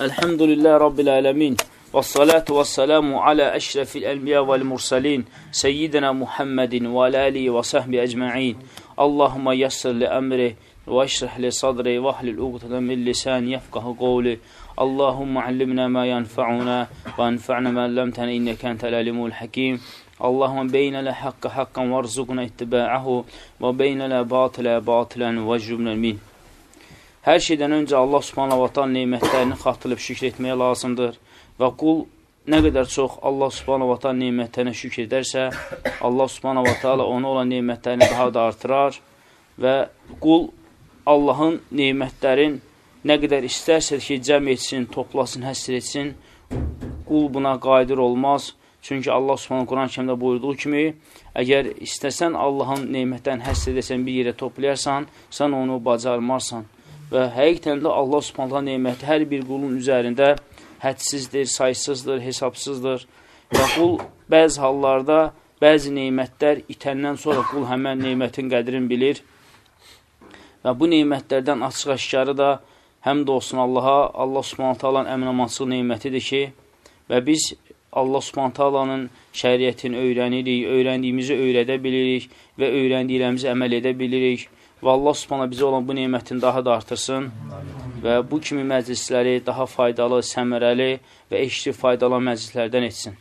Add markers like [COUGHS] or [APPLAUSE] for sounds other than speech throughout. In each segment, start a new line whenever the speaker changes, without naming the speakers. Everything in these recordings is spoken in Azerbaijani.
Elhamdülillah Rabbil Alemin. Ve salatu ve selamu ala eşrefil enbiya vel mursalin. Seyyidina Muhammedin ve alihi ve sahbi ecma'in. Allahümme yassir li emri ve eşrih li sadri ve ahlil uqtada min lisani yefkahı qavli. اللهم علمنا ما ينفعنا وانفعنا ما علمتنا إنك أنت العليم الحكيم اللهم بين لا حق حقا وارزقنا اتباعه وبين لا باطلا باطلا واجبنا منه Hər şeydən öncə Allah subhanahu wa ta'ala neymətlərini xatırlayıb şükür etməyə lazımdır və qul nə qədər çox Allah subhanahu wa ta'ala neymətlərinə şükür edərsə, Allah subhanahu wa ta'ala ona olan neymətlərini daha da artırar və qul Allahın neymətlərin nə qədər istərsə ki, cəm etsin, toplasın, həsr etsin, qul buna qadir olmaz. Çünki Allah subhanahu Quran kəmdə buyurduğu kimi, əgər istəsən Allahın neymətlərini həsr edəsən, bir yerə toplayarsan, sən onu bacarmarsan və həqiqətən də Allah subhanətlə neyməti hər bir qulun üzərində hədsizdir, saysızdır, hesabsızdır. Və qul bəzi hallarda bəzi neymətlər itəndən sonra qul həmən neymətin qədrini bilir. Və bu neymətlərdən açıq-aşkarı da həm də olsun Allaha, Allah subhanətə alanın əminamançılıq neymətidir ki, və biz Allah subhanətə alanın şəriyyətini öyrənirik, öyrəndiyimizi öyrədə bilirik və öyrəndiklərimizi əməl edə bilirik və Allah subhana bizə olan bu neymətini daha da artırsın və bu kimi məclisləri daha faydalı, səmərəli və eşli faydalı məclislərdən etsin.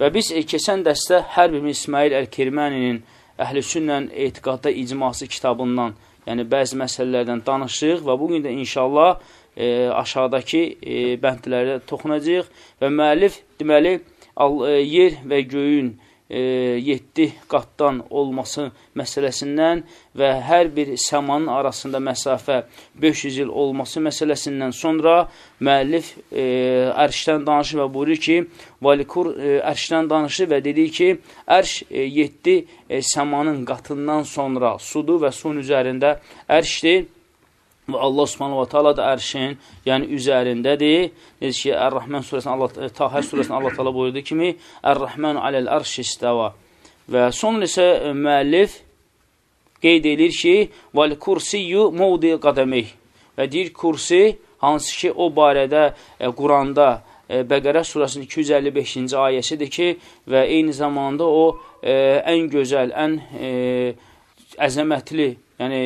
Və biz e, keçən dəstə hər bir İsmail Əl-Kirməninin Əhl-i Sünnən Etiqadda İcması kitabından, yəni bəzi məsələlərdən danışıq və bugün də inşallah e, aşağıdakı e, bəndlərə toxunacaq və müəllif deməli e, yer və göyün 7 qatdan olması məsələsindən və hər bir səmanın arasında məsafə 500 il olması məsələsindən sonra müəllif e, ərşdən danışır və buyurur ki, Valikur e, ərşdən danışır və dedi ki, ərş e, 7 e, səmanın qatından sonra sudur və sun üzərində ərşdir Və Allah subhanahu wa ta'ala da ərşin, yəni üzərindədir. Necə ki, Ər-Rəhmən surəsində Allah Tahər surəsində Allah Taala buyurduğu kimi, Ər-Rəhmən aləl ərş istəva. Və sonra isə e, müəllif qeyd edir ki, "Val kursiyyu mawdi qadamih." Və deyir kursi hansı ki o barədə e, Quranda e, Bəqərə surəsinin 255-ci ayəsidir ki, və eyni zamanda o e, ən gözəl, ən e, əzəmətli, yəni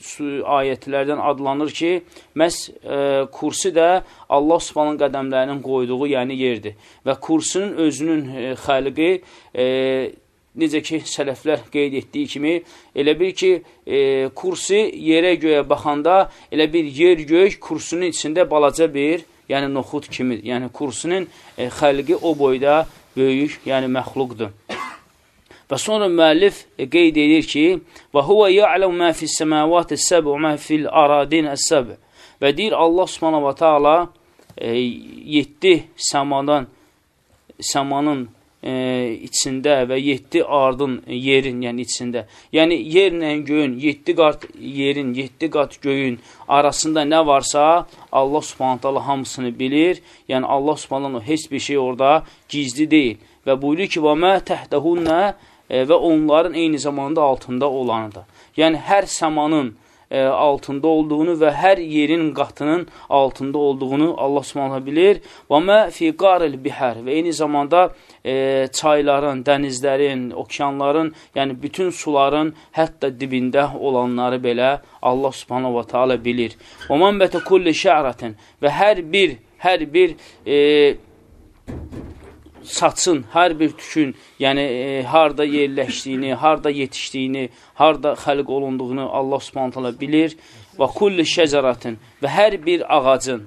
ayətlərdən adlanır ki, məhz e, kursi də Allah subhanın qədəmlərinin qoyduğu yəni yerdir. Və kursunun özünün e, xəliqi e, necə ki, sələflər qeyd etdiyi kimi, elə bir ki, e, kursi yerə göyə baxanda, elə bir yer-gök kursunun içində balaca bir, yəni noxud kimidir. Yəni kursunun e, xəlqi o boyda böyük, yəni məxluqdur. Və sonra müəllif e, qeyd edir ki, və huvə ya'ləmu mə fis-səmavati səb'u mə fil-aradin əs-səb' və deyir Allah Subhanahu va Taala 7 e, səmadan səmanın e, içində və 7 ardın yerin, yəni içində. Yəni yerlə göyün, 7 qat yerin, 7 qat göyün arasında nə varsa Allah Subhanahu taala hamısını bilir. Yəni Allah Subhanahu heç bir şey orada gizli deyil. Və buyurur ki: "Və mə təhdəhunna e, və onların eyni zamanda altında olanı da. Yəni, hər səmanın e, altında olduğunu və hər yerin qatının altında olduğunu Allah subhanə bilir. Və mə fi qaril bihər və eyni zamanda e, çayların, dənizlərin, okeanların, yəni bütün suların hətta dibində olanları belə Allah subhanə və teala bilir. Və mən bətə kulli şə'rətin və hər bir, hər bir e, saçın, hər bir tükün, yəni e, harda yerləşdiyini, harda yetişdiyini, harda xəlq olunduğunu Allah subhanətələ bilir. Və kulli şəcəratin və hər bir ağacın,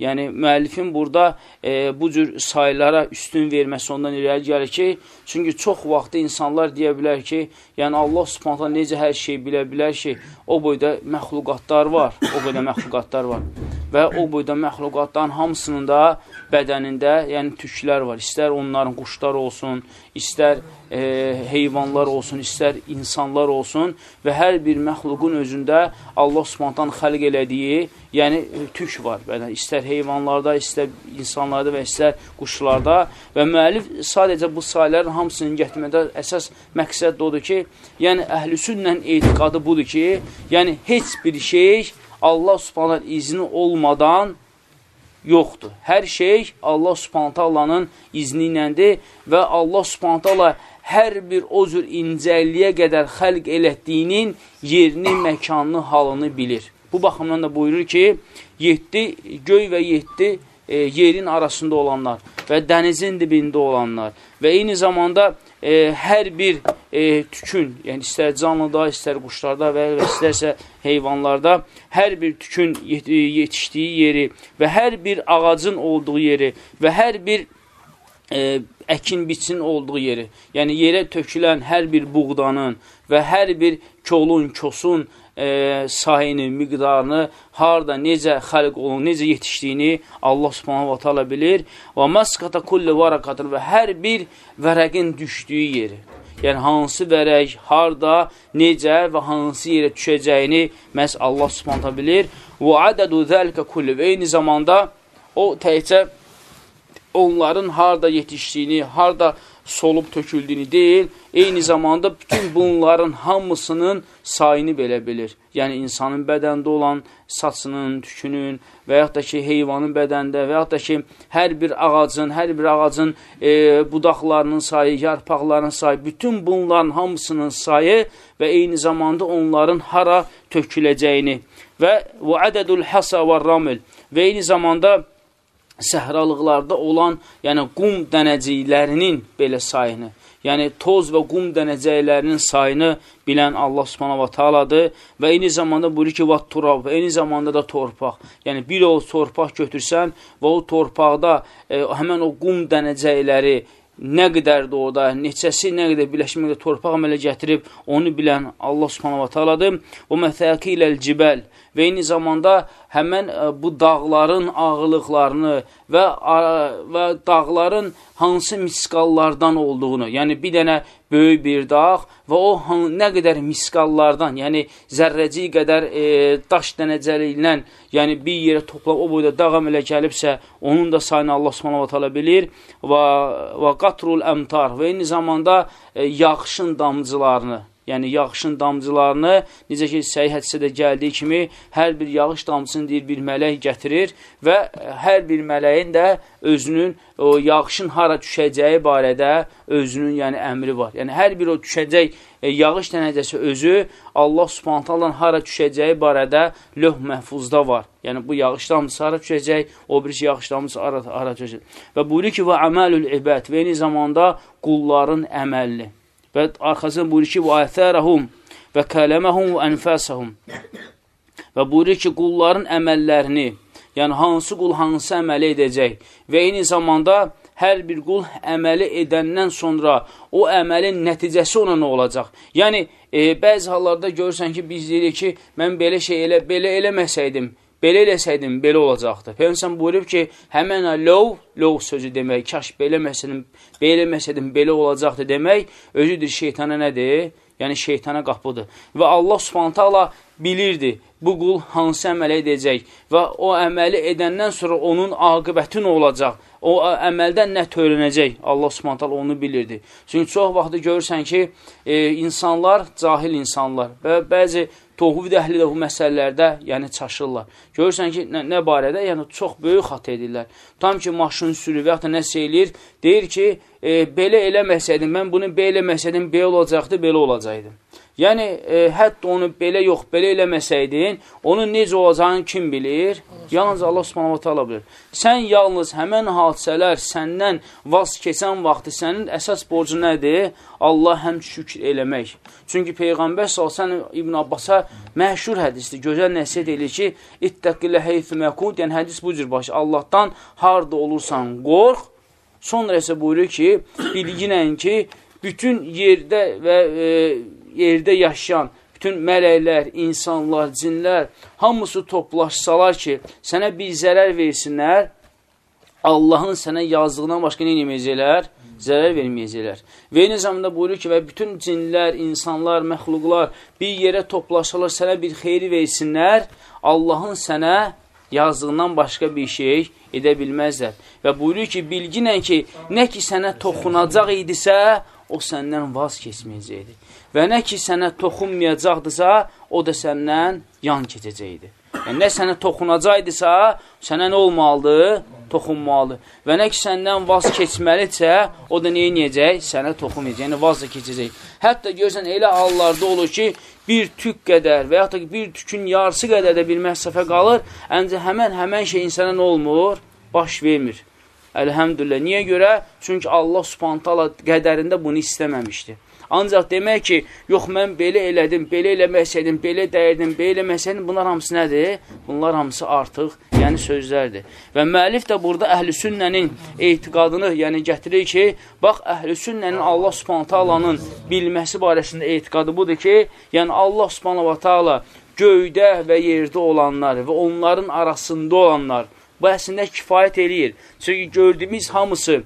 yəni müəllifin burada e, bu cür saylara üstün verməsi ondan irəli gəlir ki, çünki çox vaxtda insanlar deyə bilər ki, yəni Allah subhanətələ necə hər şeyi bilə bilər ki, o boyda məxluqatlar var, o boyda məxluqatlar var və o boyda məxluqatların hamısının da bədənində, yəni tüklər var. İstər onların quşlar olsun, istər e, heyvanlar olsun, istər insanlar olsun və hər bir məxluqun özündə Allah Subhanahu xəlq elədiyi, yəni e, tük var bədən. İstər heyvanlarda, istər insanlarda və istər quşlarda və müəllif sadəcə bu sayələrin hamısını gətirmədə əsas məqsəd odur ki, yəni əhlüsünnən etiqadı budur ki, yəni heç bir şey Allah Subhanahu izni olmadan yoxdur. Hər şey Allah subhanətə Allahın izni iləndir və Allah subhanətə Allah hər bir o cür incəliyə qədər xəlq elətdiyinin yerini, məkanını, halını bilir. Bu baxımdan da buyurur ki, 7 göy və 7 e, yerin arasında olanlar və dənizin dibində olanlar və eyni zamanda e, hər bir e, tükün, yəni istər canlıda, istər quşlarda və, istərsə heyvanlarda hər bir tükün yetişdiyi yeri və hər bir ağacın olduğu yeri və hər bir e, əkin biçin olduğu yeri, yəni yerə tökülən hər bir buğdanın və hər bir kolun, kosun e, sayını, miqdarını, harada, necə xəlq olun, necə yetişdiyini Allah subhanahu wa ta'ala bilir. Və məskata kulli varakatır və hər bir vərəqin düşdüyü yeri. Yəni, hansı vərək, harada, necə və hansı yerə düşəcəyini məhz Allah subhanahu bilir. Və adədu zəlikə kulli və eyni zamanda o təkcə onların harada yetişdiyini, harada solub töküldüyünü deyil, eyni zamanda bütün bunların hamısının sayını belə bilir. Yəni, insanın bədəndə olan saçının, tükünün və yaxud da ki, heyvanın bədəndə və yaxud da ki, hər bir ağacın, hər bir ağacın e, budaqlarının sayı, yarpaqlarının sayı, bütün bunların hamısının sayı və eyni zamanda onların hara töküləcəyini və və ədədül həsə və ramil və eyni zamanda səhralıqlarda olan, yəni qum dənəciklərinin belə sayını, yəni toz və qum dənəcəklərinin sayını bilən Allah subhanahu wa ta'aladır və eyni zamanda buyurur ki, vat turab, eyni zamanda da torpaq. Yəni bir o torpaq götürsən və o torpaqda e, həmən o qum dənəcəkləri nə qədərdir orada, neçəsi, nə qədər birləşməkdə torpaq əmələ gətirib, onu bilən Allah subhanahu wa ta'aladır. O məthəqi iləl cibəl və eyni zamanda həmən e, bu dağların ağırlıqlarını və, və dağların hansı misqallardan olduğunu, yəni bir dənə böyük bir dağ və o nə qədər misqallardan, yəni zərrəci qədər e, daş dənəcəliyindən, yəni bir yerə toplam o boyda dağ əmələ gəlibsə, onun da sayını Allah subhanahu ta'ala bilir. Və, və qatrul əmtar və eyni zamanda e, yağışın damcılarını, yəni yağışın damcılarını, necə ki, səhi hədisədə gəldiyi kimi, hər bir yağış damcısını deyir, bir mələk gətirir və hər bir mələyin də özünün o yağışın hara düşəcəyi barədə özünün yəni əmri var. Yəni, hər bir o düşəcək e, yağış dənəcəsi özü Allah subhantallan hara düşəcəyi barədə löh məhfuzda var. Yəni, bu yağış damcısı hara düşəcək, o birisi yağış damcısı hara, hara düşəcək. Və buyurur ki, və əməlül ibəd və eyni zamanda qulların əməlli və arxasında buyurur ki, və əthərəhum və kələməhum və ənfəsəhum və buyurur ki, qulların əməllərini, yəni hansı qul hansı əməli edəcək və eyni zamanda hər bir qul əməli edəndən sonra o əməlin nəticəsi ona nə olacaq? Yəni, e, bəzi hallarda görürsən ki, biz deyirik ki, mən belə şey elə, belə eləməsəydim, belə eləsəydim, belə olacaqdı. Peyğəmbər buyurub ki, həmən lov, lov sözü demək, kaş belə məsələn, belə məsələn, belə olacaqdı demək, özüdür şeytana nədir? Yəni şeytana qapıdır. Və Allah Subhanahu taala bilirdi bu qul hansı əməl edəcək və o əməli edəndən sonra onun aqibəti nə olacaq? O əməldən nə törənəcək? Allah Subhanahu taala onu bilirdi. Çünki çox vaxt görürsən ki, e, insanlar cahil insanlar və bəzi Tohvid əhli də bu məsələlərdə yəni çaşırlar. Görürsən ki, nə, nə barədə? Yəni çox böyük xata edirlər. Tam ki, maşın sürür və ya da nəsə eləyir, deyir ki, e, belə eləməsəydim, mən bunu belə eləməsəydim, belə olacaqdı, belə olacaqdı. Yəni, e, hətta onu belə yox, belə eləməsəydin, onun necə olacağını kim bilir? Yalnız Allah subhanahu ta'ala bilir. Sən yalnız həmən hadisələr səndən vaz keçən vaxtı sənin əsas borcu nədir? Allah həm şükür eləmək. Çünki Peyğəmbər salsan İbn Abbasa məşhur hədisdir, gözəl nəsiyyət edir ki, ittəqillə heyfü məkud, yəni hədis bu cür başı, Allahdan harda olursan qorx, sonra isə buyurur ki, bilginən ki, bütün yerdə və e, yerdə yaşayan bütün mələklər, insanlar, cinlər, hamısı toplaşsalar ki, sənə bir zərər versinlər, Allahın sənə yazdığından başqa nə deməyəcəklər? Zərər verməyəcəklər. Və eyni zamanda buyurur ki, və bütün cinlər, insanlar, məxluqlar bir yerə toplaşsalar, sənə bir xeyri versinlər, Allahın sənə yazdığından başqa bir şey edə bilməzlər. Və buyurur ki, bilginən ki, nə ki sənə toxunacaq idisə, o səndən vaz keçməyəcəkdir. Və nə ki sənə toxunmayacaqdırsa, o da səndən yan keçəcəkdir. Yəni, nə sənə toxunacaqdısa, sənə nə olmalıdır? Toxunmalıdır. Və nə ki, səndən vaz keçməlidirsə, o da neyə neyəcək? Sənə toxunmayacaq, yəni vaz da keçəcək. Hətta görsən, elə hallarda olur ki, bir tük qədər və yaxud da bir tükün yarısı qədər də bir məsafə qalır, əncə həmən, həmən şey insana nə olmur? Baş vermir. Əlhəmdülillah. Niyə görə? Çünki Allah subhantala qədərində bunu istəməmişdir. Ancaq demək ki, yox mən belə elədim, belə eləməsəydim, belə dəyirdim, belə eləməsəydim, bunlar hamısı nədir? Bunlar hamısı artıq, yəni sözlərdir. Və müəllif də burada əhl-i sünnənin etiqadını, yəni gətirir ki, bax, əhl-i sünnənin Allah subhantalanın bilməsi barəsində etiqadı budur ki, yəni Allah subhanətə göydə və yerdə olanlar və onların arasında olanlar, bu əslində kifayət eləyir. Çünki gördüyümüz hamısı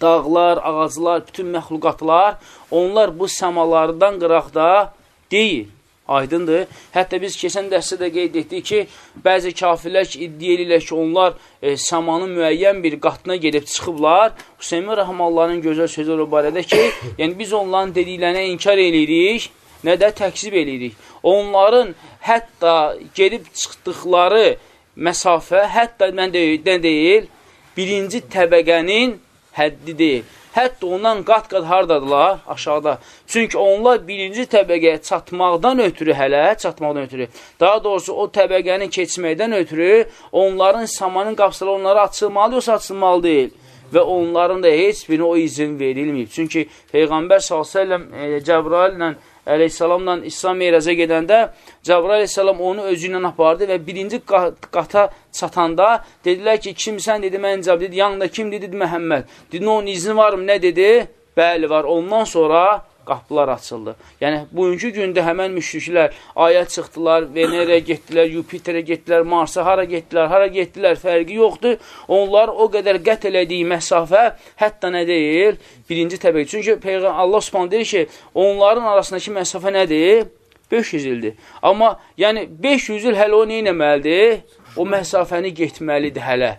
dağlar, ağaclar, bütün məxluqatlar, onlar bu səmalardan qıraqda deyil. Aydındır. Hətta biz keçən dərsdə də qeyd etdik ki, bəzi kafirlər iddia edirlər ki, onlar e, səmanın müəyyən bir qatına gedib çıxıblar. Hüseymin Rəhmalların gözəl sözü o barədə ki, [COUGHS] yəni biz onların dediklərinə inkar edirik, nə də təkzib edirik. Onların hətta gedib çıxdıqları məsafə hətta mən deyil, deyil, birinci təbəqənin həddi deyil. Hətta ondan qat-qat hardadılar? Aşağıda. Çünki onlar birinci təbəqəyə çatmaqdan ötürü hələ, çatmaqdan ötürü, daha doğrusu o təbəqəni keçməkdən ötürü onların samanın qapsıları onlara açılmalı, yoxsa açılmalı deyil. Və onların da heç birinə o izin verilməyib. Çünki Peyğəmbər s.ə.v e, Cəbrail ilə əleyhissalamla İslam meyraza gedəndə Cəbrail əleyhissalam onu özü ilə apardı və birinci qata çatanda dedilər ki, kimsən dedi, mən cavab dedi, yanında kim dedi, Məhəmməd. Dedi, onun izni varmı, nə dedi? Bəli, var. Ondan sonra qapılar açıldı. Yəni, bugünkü gündə həmən müşriklər aya çıxdılar, Venerə getdilər, Yupiterə getdilər, Marsa hara getdilər, hara getdilər, fərqi yoxdur. Onlar o qədər qət elədiyi məsafə hətta nə deyil? Birinci təbəqə. Çünki Peyğəmbər Allah Subhanahu deyir ki, onların arasındakı məsafə nədir? 500 ildir. Amma yəni 500 il hələ o nə etməlidir? O məsafəni getməlidir hələ.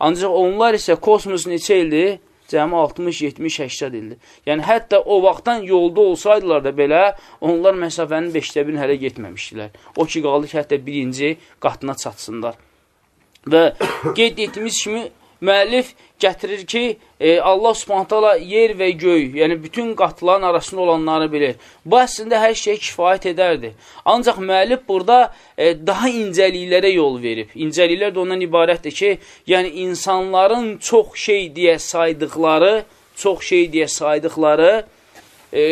Ancaq onlar isə kosmos neçə ildir? Cəmi 60, 70, 80 ildir. Yəni, hətta o vaxtdan yolda olsaydılar da belə, onlar məsafənin 5də birini hələ getməmişdilər. O ki, qaldı ki, hətta birinci qatına çatsınlar. Və [COUGHS] qeyd etdiyimiz kimi, müəllif gətirir ki, e, Allah subhantala yer və göy, yəni bütün qatların arasında olanları bilir. Bu əslində hər şey kifayət edərdi. Ancaq müəllif burada e, daha incəliklərə yol verib. İncəliklər də ondan ibarətdir ki, yəni insanların çox şey deyə saydıqları, çox şey deyə saydıqları, e,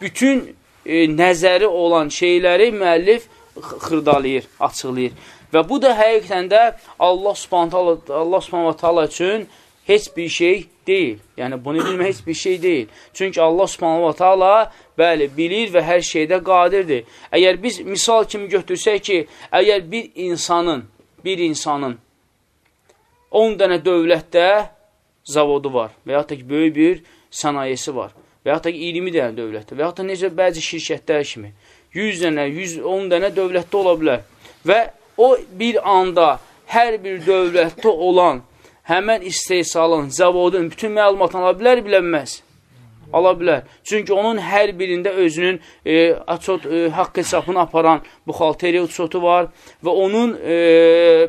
bütün e, nəzəri olan şeyləri müəllif xırdalayır, açıqlayır. Və bu da həqiqətən də Allah subhanətə Allah subhanətə üçün heç bir şey deyil. Yəni, bunu bilmək heç bir şey deyil. Çünki Allah subhanahu ta'ala bəli, bilir və hər şeydə qadirdir. Əgər biz misal kimi götürsək ki, əgər bir insanın, bir insanın 10 dənə dövlətdə zavodu var və yaxud da ki, böyük bir sənayesi var və yaxud da ki, 20 dənə dövlətdə və yaxud da necə bəzi şirkətlər kimi 100 dənə, 110 dənə dövlətdə ola bilər və o bir anda hər bir dövlətdə olan həmən istehsalın, zavodun bütün məlumatını ala bilər, bilənməz. Ala bilər. Çünki onun hər birində özünün e, açot, e, haqq hesabını aparan buxalteriya uçotu var və onun e,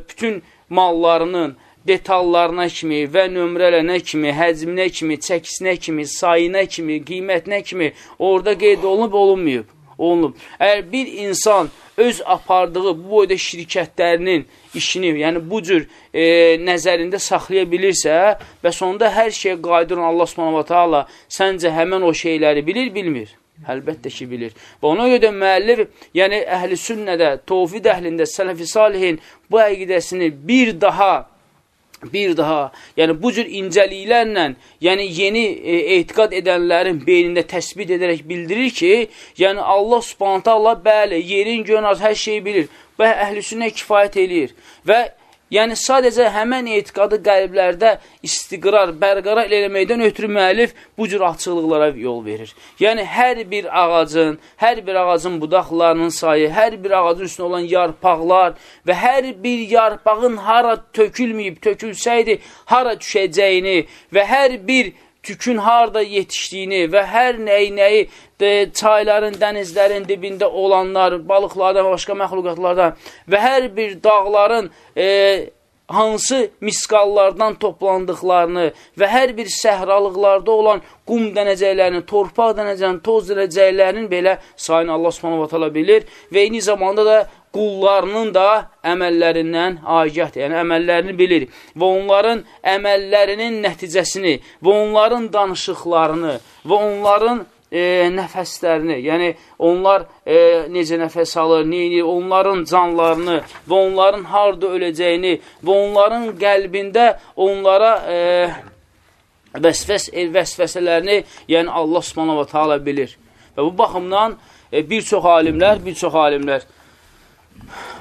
bütün mallarının detallarına kimi və nömrələnə kimi, həcminə kimi, çəkisinə kimi, sayına kimi, qiymətinə kimi orada qeyd olunub, olunmayıb. Olunub. Əgər bir insan öz apardığı bu boyda şirkətlərinin işini, yəni bu cür e, nəzərində saxlaya bilirsə və sonunda hər şeyə qadir olan Allah subhanahu ta'ala səncə həmən o şeyləri bilir, bilmir? Əlbəttə ki, bilir. Və ona görə də müəllif, yəni əhl-i sünnədə, tovfid əhlində, sələfi salihin bu əqidəsini bir daha bir daha, yəni bu cür incəliklərlə, yəni yeni e, etiqad edənlərin beynində təsbit edərək bildirir ki, yəni Allah subhanətə Allah bəli, yerin göyün az hər şeyi bilir və əhlüsünə kifayət eləyir və Yəni, sadəcə həmən etiqadı qəlblərdə istiqrar, bərqara eləməkdən ötürü müəllif bu cür açıqlıqlara yol verir. Yəni, hər bir ağacın, hər bir ağacın budaqlarının sayı, hər bir ağacın üstündə olan yarpaqlar və hər bir yarpağın hara tökülməyib, tökülsəydi, hara düşəcəyini və hər bir tükün harda yetişdiyini və hər nəyi nəyi de, çayların, dənizlərin dibində olanlar, balıqlardan, başqa məxluqatlardan və hər bir dağların e, hansı misqallardan toplandıqlarını və hər bir səhralıqlarda olan qum dənəcəklərini, torpaq dənəcəklərini, toz dənəcəklərinin belə sayını Allah subhanahu wa bilir və eyni zamanda da qullarının da əməllərindən agahdır, yəni əməllərini bilir və onların əməllərinin nəticəsini və onların danışıqlarını və onların e, nəfəslərini, yəni onlar e, necə nəfəs alır, neyini, onların canlarını və onların harda öləcəyini və onların qəlbində onlara e, vəsvəs, vəsvəsələrini, yəni Allah subhanahu wa ta'ala bilir. Və bu baxımdan e, bir çox alimlər, bir çox alimlər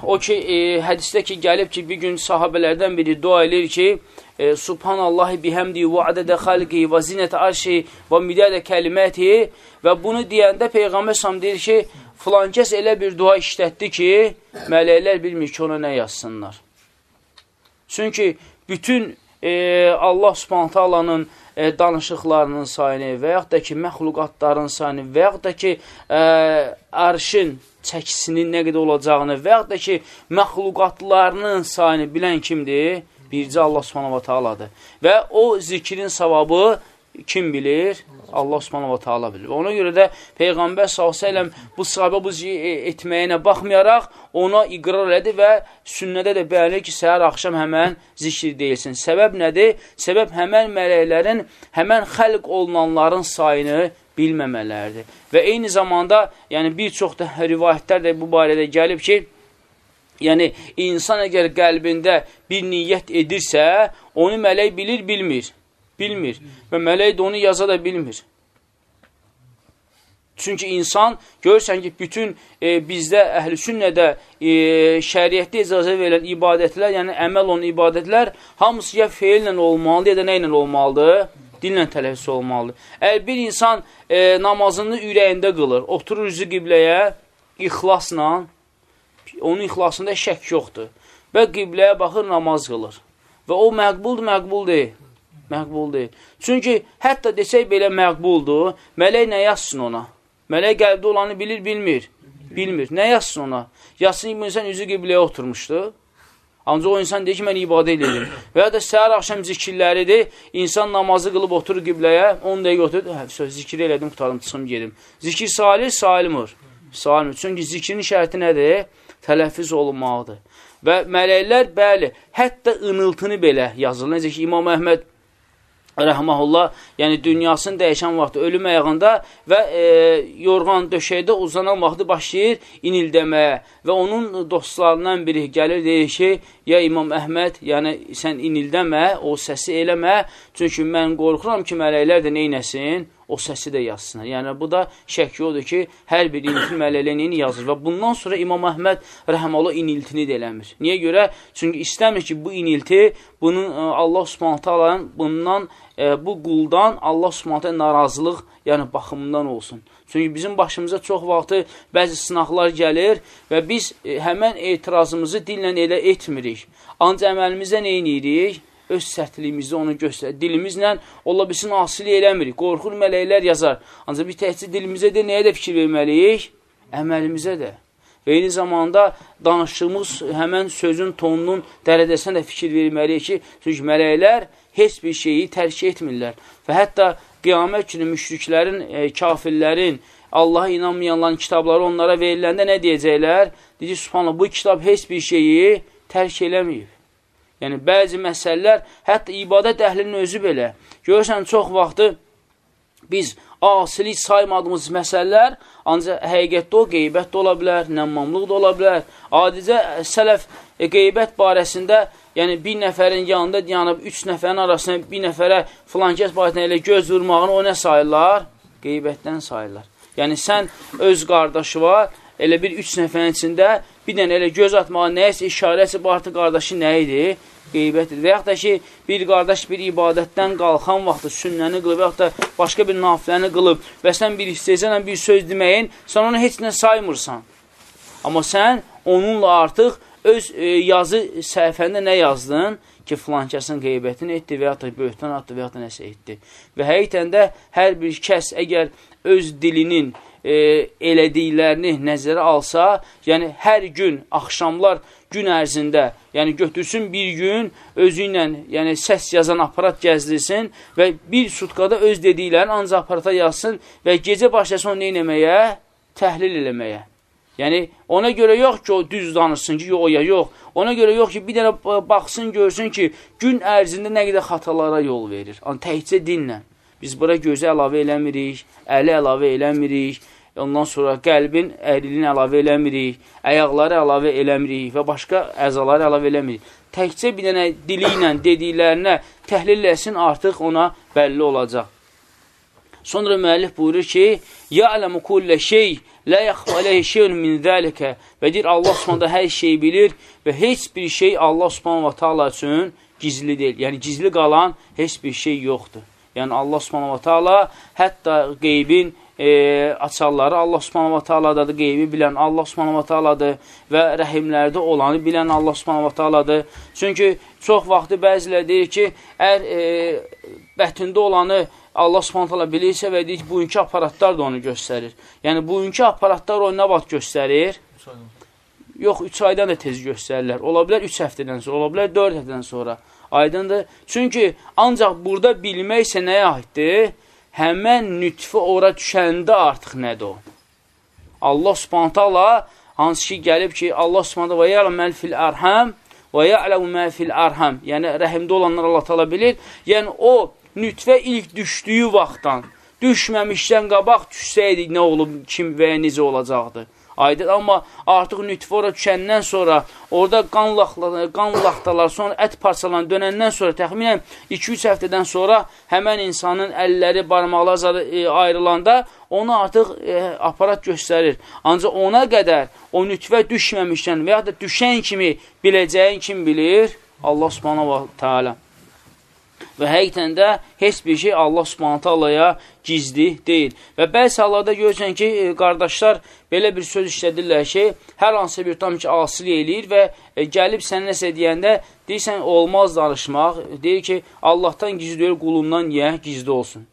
o ki, e, hədisdə ki, gəlib ki, bir gün sahabələrdən biri dua edir ki, e, Subhanallahi bihəmdi və adədə xalqi və zinət arşi və midədə kəliməti və bunu deyəndə Peyğəmbər sam deyir ki, filan kəs elə bir dua işlətdi ki, mələklər bilmir ki, ona nə yazsınlar. Çünki bütün e, Allah subhanətə alanın e, danışıqlarının sayını və yaxud da ki, məxluqatların sayını və yaxud da ki, e, arşın çəkisinin nə qədər olacağını və yaxud da ki, məxluqatlarının sayını bilən kimdir? Bircə Allah subhanahu wa ta'aladır. Və o zikrin savabı kim bilir? Allah subhanahu wa ta'ala bilir. Ona görə də Peyğəmbər s.ə.v bu sahabə bu etməyinə baxmayaraq ona iqrar elədi və sünnədə də bəyanir ki, səhər axşam həmən zikir deyilsin. Səbəb nədir? Səbəb həmən mələklərin, həmən xəlq olunanların sayını bilməmələridir. Və eyni zamanda, yəni bir çox da rivayətlər də bu barədə gəlib ki, yəni insan əgər qəlbində bir niyyət edirsə, onu mələk bilir, bilmir. Bilmir. Və mələk də onu yaza da bilmir. Çünki insan, görürsən ki, bütün e, bizdə əhl-i sünnədə e, şəriətdə icazə verilən ibadətlər, yəni əməl olan ibadətlər, hamısı ya feillə olmalıdır, ya da nə ilə olmalıdır? dillə tələffüz olmalıdır. Əgər bir insan e, namazını ürəyində qılır, oturur üzü qibləyə ixlasla, onun ixlasında şək yoxdur və qibləyə baxır, namaz qılır və o məqbuldur, məqbul deyil. Məqbul deyil. Çünki hətta desək belə məqbuldur, mələk nə yazsın ona? Mələk qəlbdə olanı bilir, bilmir. Bilmir. Nə yazsın ona? Yazsın, insan üzü qibləyə oturmuşdu. Ancaq o insan deyir ki, mən ibadə edirəm. [COUGHS] Və ya da səhər axşam zikirləridir, insan namazı qılıb oturur qibləyə, 10 dəqiqə oturur, hə, söz, zikir elədim, qutarım, çıxım, gedim. Zikir salih, salimur. Salimur. Çünki zikrin şərti nədir? Tələffüz olunmalıdır. Və mələklər, bəli, hətta ınıltını belə yazılır. Necə ki, İmam Əhməd rəhməhullah, yəni dünyasını dəyişən vaxtı ölüm ayağında və e, yorğan döşəkdə uzanan vaxtı başlayır inildəməyə və onun dostlarından biri gəlir, deyir ki, ya İmam Əhməd, yəni sən inildəmə, o səsi eləmə, çünki mən qorxuram ki, mələklər də neynəsin? O səsi də yazsınlar. Yəni, bu da şəkki odur ki, hər bir inilti mələləyini yazır və bundan sonra İmam Əhməd rəhmələ iniltini də eləmir. Niyə görə? Çünki istəmir ki, bu inilti bunun e, Allah subhanətə alanın bundan, e, bu quldan Allah subhanətə narazılıq yəni baxımından olsun. Çünki bizim başımıza çox vaxtı bəzi sınaqlar gəlir və biz e, həmən etirazımızı dillə elə etmirik. Ancaq əməlimizdə nə edirik? Öz sərtliyimizi onu göstərir. Dilimizlə ola bilsin asili eləmirik. Qorxur mələklər yazar. Ancaq bir təhcə dilimizə də nəyə də fikir verməliyik? Əməlimizə də. Və eyni zamanda danışdığımız həmən sözün tonunun dərəcəsinə də fikir verməliyik ki, çünki mələklər heç bir şeyi tərk etmirlər. Və hətta qiyamət günü müşriklərin, e, kafirlərin, Allaha inanmayanların kitabları onlara veriləndə nə deyəcəklər? Deyir, subhanallah, bu kitab heç bir şeyi tərk eləməyib. Yəni, bəzi məsələlər, hətta ibadət əhlinin özü belə. Görürsən, çox vaxtı biz asilik saymadığımız məsələlər, ancaq həqiqətdə o qeybət də ola bilər, nəmmamlıq da ola bilər. Adicə sələf e, qeybət barəsində, yəni bir nəfərin yanında yanıb, üç nəfərin arasında bir nəfərə filankəs barəsində elə göz vurmağını o nə sayırlar? Qeybətdən sayırlar. Yəni, sən öz qardaşı var, elə bir üç nəfərin içində bir dənə elə göz atmağa nəyəsə işarəsi bu artıq qardaşı nə idi? Qeybətdir. Və yaxud da ki, bir qardaş bir ibadətdən qalxan vaxtı sünnəni qılıb, və yaxud da başqa bir nafiləni qılıb və sən bir istəyəcəklə bir söz deməyin, sən onu heç nə saymırsan. Amma sən onunla artıq öz e, yazı səhifəndə nə yazdın? ki, filankəsin qeybətini etdi və ya da böhtan atdı və ya da nəsə etdi. Və həqiqətən də hər bir kəs əgər öz dilinin e, elədiklərini nəzərə alsa, yəni hər gün axşamlar gün ərzində, yəni götürsün bir gün özü ilə yəni səs yazan aparat gəzdirsin və bir sutkada öz dediklərini ancaq aparata yazsın və gecə başlasın onu neynəməyə? Təhlil eləməyə. Yəni, ona görə yox ki, o düz danışsın ki, yox, ya yox. Ona görə yox ki, bir dənə baxsın, görsün ki, gün ərzində nə qədər xatalara yol verir. Yəni, təhcə dinlə. Biz bura gözü əlavə eləmirik, əli əlavə eləmirik, ondan sonra qəlbin ərilini əlavə eləmirik, əyaqları əlavə eləmirik və başqa əzaları əlavə eləmirik. Təkcə bir dənə dili ilə dediklərinə təhlil eləsin, artıq ona bəlli olacaq. Sonra müəllif buyurur ki, Ya'ləmu kullə şey, lə yaxfa aleyhi şeyun min zəlikə və deyir, Allah subhanədə hər şeyi bilir və heç bir şey Allah subhanə və taala üçün gizli deyil. Yəni, gizli qalan heç bir şey yoxdur. Yəni, Allah subhanə və taala hətta qeybin e, açarları Allah subhanə və taaladır, qeybi bilən Allah subhanə və taaladır və rəhimlərdə olanı bilən Allah subhanə və taaladır. Çünki çox vaxtı bəzilə deyir ki, əgər e, bətində olanı Allah subhanətələ bilirsə və deyir ki, bugünkü aparatlar da onu göstərir. Yəni, bugünkü aparatlar o nə vaxt göstərir? Yox, 3 aydan da tez göstərirlər. Ola bilər 3 həftədən sonra, ola bilər 4 həftədən sonra. Aydındır. Çünki ancaq burada bilmək isə nəyə aiddir? Həmən nütfə ora düşəndə artıq nədir o? Allah subhanətələ hansı ki, gəlib ki, Allah subhanətələ və yələm məl fil ərhəm və yələmu mə fil ərhəm. Yəni, rəhimdə olanlar Allah tala bilir. Yəni, o nütfə ilk düşdüyü vaxtdan, düşməmişdən qabaq düşsəydi nə olub, kim və necə olacaqdı. Aydın, amma artıq nütfə ora düşəndən sonra, orada qan, laxtalar, qan laxtalar, sonra ət parçalan dönəndən sonra, təxminən 2-3 həftədən sonra həmən insanın əlləri, barmaqlar e, ayrılanda onu artıq e, aparat göstərir. Ancaq ona qədər o nütfə düşməmişdən və ya da düşən kimi biləcəyin kim bilir? Allah subhanahu wa ta'ala. Və həqiqətən də heç bir şey Allah subhanətə Allahya gizli deyil. Və bəzi hallarda görürsən ki, e, qardaşlar belə bir söz işlədirlər ki, hər hansı bir tam ki, asili eləyir və e, gəlib sən nəsə deyəndə deyirsən, olmaz danışmaq. Deyir ki, Allahdan gizli deyil, qulundan niyə gizli olsun.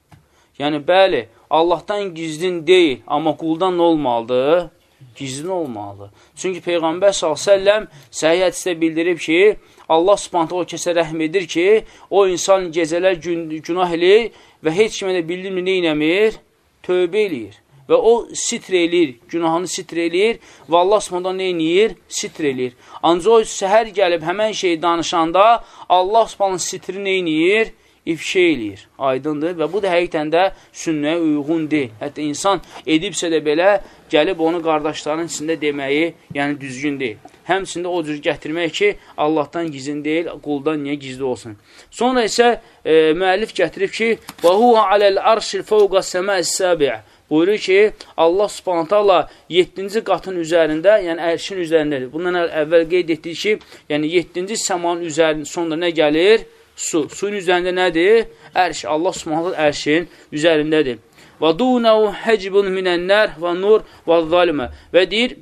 Yəni, bəli, Allahdan gizlin deyil, amma quldan olmalıdır? Gizlin olmalıdır. Çünki Peyğəmbər s.ə.v səhiyyə hədisdə bildirib ki, Allah subhanətə o kəsə rəhm edir ki, o insan gecələr gün, günah eləyir və heç kimə də bildirmir, neynəmir? Tövbə eləyir. Və o sitr eləyir, günahını sitr eləyir və Allah subhanətə neynəyir? Sitr eləyir. Ancaq o səhər gəlib həmən şeyi danışanda Allah subhanətə sitri neynəyir? ifşa eləyir, aydındır və bu da həqiqətən də sünnəyə uyğun deyil. Hətta insan edibsə də belə gəlib onu qardaşların içində deməyi, yəni düzgün deyil həmçində o cür gətirmək ki, Allahdan gizin deyil, quldan niyə gizli olsun. Sonra isə e, müəllif gətirib ki, və huvə aləl arşil fəvqa səməs səbi' buyurur ki, Allah subhanətə Allah 7-ci qatın üzərində, yəni ərşin üzərindədir. Bundan əvvəl qeyd etdik ki, yəni 7-ci səmanın üzərində sonunda nə gəlir? Su. Suyun üzərində nədir? Ərş. Allah subhanətə ərşin üzərindədir. Və dunəu həcbun minənlər və nur və zalmə. Və deyir,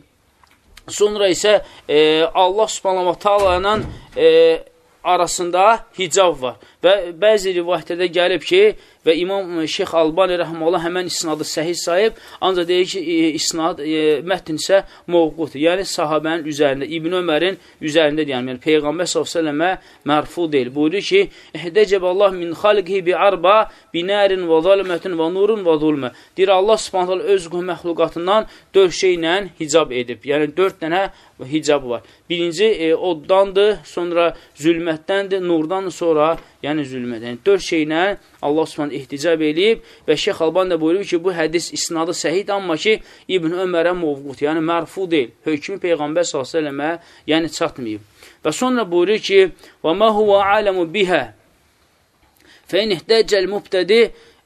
Sonra isə e, Allah subhanahu wa ta'ala ilə e, arasında hicab var. Və bəzi rivayətlərdə gəlib ki, və İmam Şeyx Albani rəhməllah həmən isnadı səhih sayıb, ancaq deyir ki, e, isnad, e, mətn isə mövqutdur. Yəni, sahabənin üzərində, İbn Ömərin üzərində deyəm, yəni Peyğəmbər s.ə.və mərfu deyil. Buyurur ki, İhdəcəb Allah min xalqihi bi arba binərin və zalmətin və nurun və zulmə. Deyir, Allah subhanətələ öz məxluqatından dörd şeylə hicab edib. Yəni, dörd dənə hicab var. Birinci e, oddandır, sonra zülmətdəndir, nurdan sonra yəni zülmət. Yəni, dörd şeylə Allah Subhanahu ehticab eləyib və Şeyx Alban da buyurur ki, bu hədis isnadı səhid, amma ki, İbn Ömərə mövqut, yəni mərfu deyil. Hökmü Peyğəmbər s.ə.və yəni çatmayıb. Və sonra buyurur ki, və mə huvə aləmu bihə fə in ihtəcəl mübtədi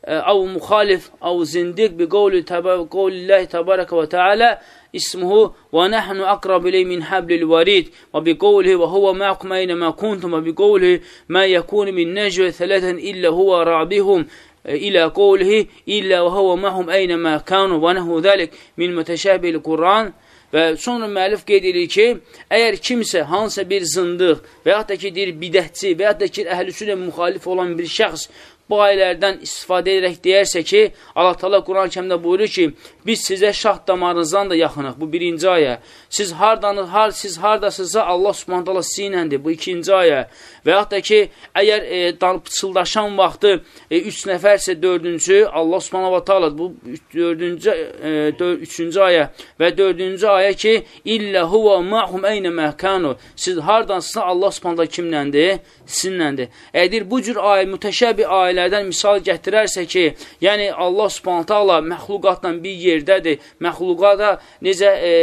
əv müxalif, əv zindiq bi qovli Allahi təbarəkə və tealə اسمه ونحن أقرب إليه من حبل الوريد وبقوله وهو معكم أينما كنتم وبقوله ما يكون من نجوى ثلاثا إلا هو رابهم إلى قوله إلا وهو معهم أينما كانوا ونحو ذلك من متشابه القرآن Və sonra müəllif qeyd edir ki, əgər kimsə hansısa bir zındıq və yaxud da ki, deyir bidətçi və yaxud da ki, əhl-i müxalif olan bir şəxs bu ayələrdən istifadə edərək deyərsə ki, Allah Taala Quran-ı Kərimdə buyurur ki, biz sizə şah damarınızdan da yaxınıq. Bu birinci ayə. Siz hardanız, har siz hardasınızsa Allah Subhanahu taala sizinləndir. Bu ikinci ayə. Və yaxud da ki, əgər e, pıçıldaşan vaxtı e, üç nəfərsə dördüncü Allah Subhanahu taala bu dördüncü e, dör, üçüncü ayə və dördüncü ayə ki, illə huva ma'hum eynə məkanu. Siz hardansınızsa Allah Subhanahu kimləndir? Sizinləndir. Əgər bu cür ayə mütəşəbbih ailə ayələrdən misal gətirərsə ki, yəni Allah subhanət hala məxluqatla bir yerdədir, məxluqata necə e,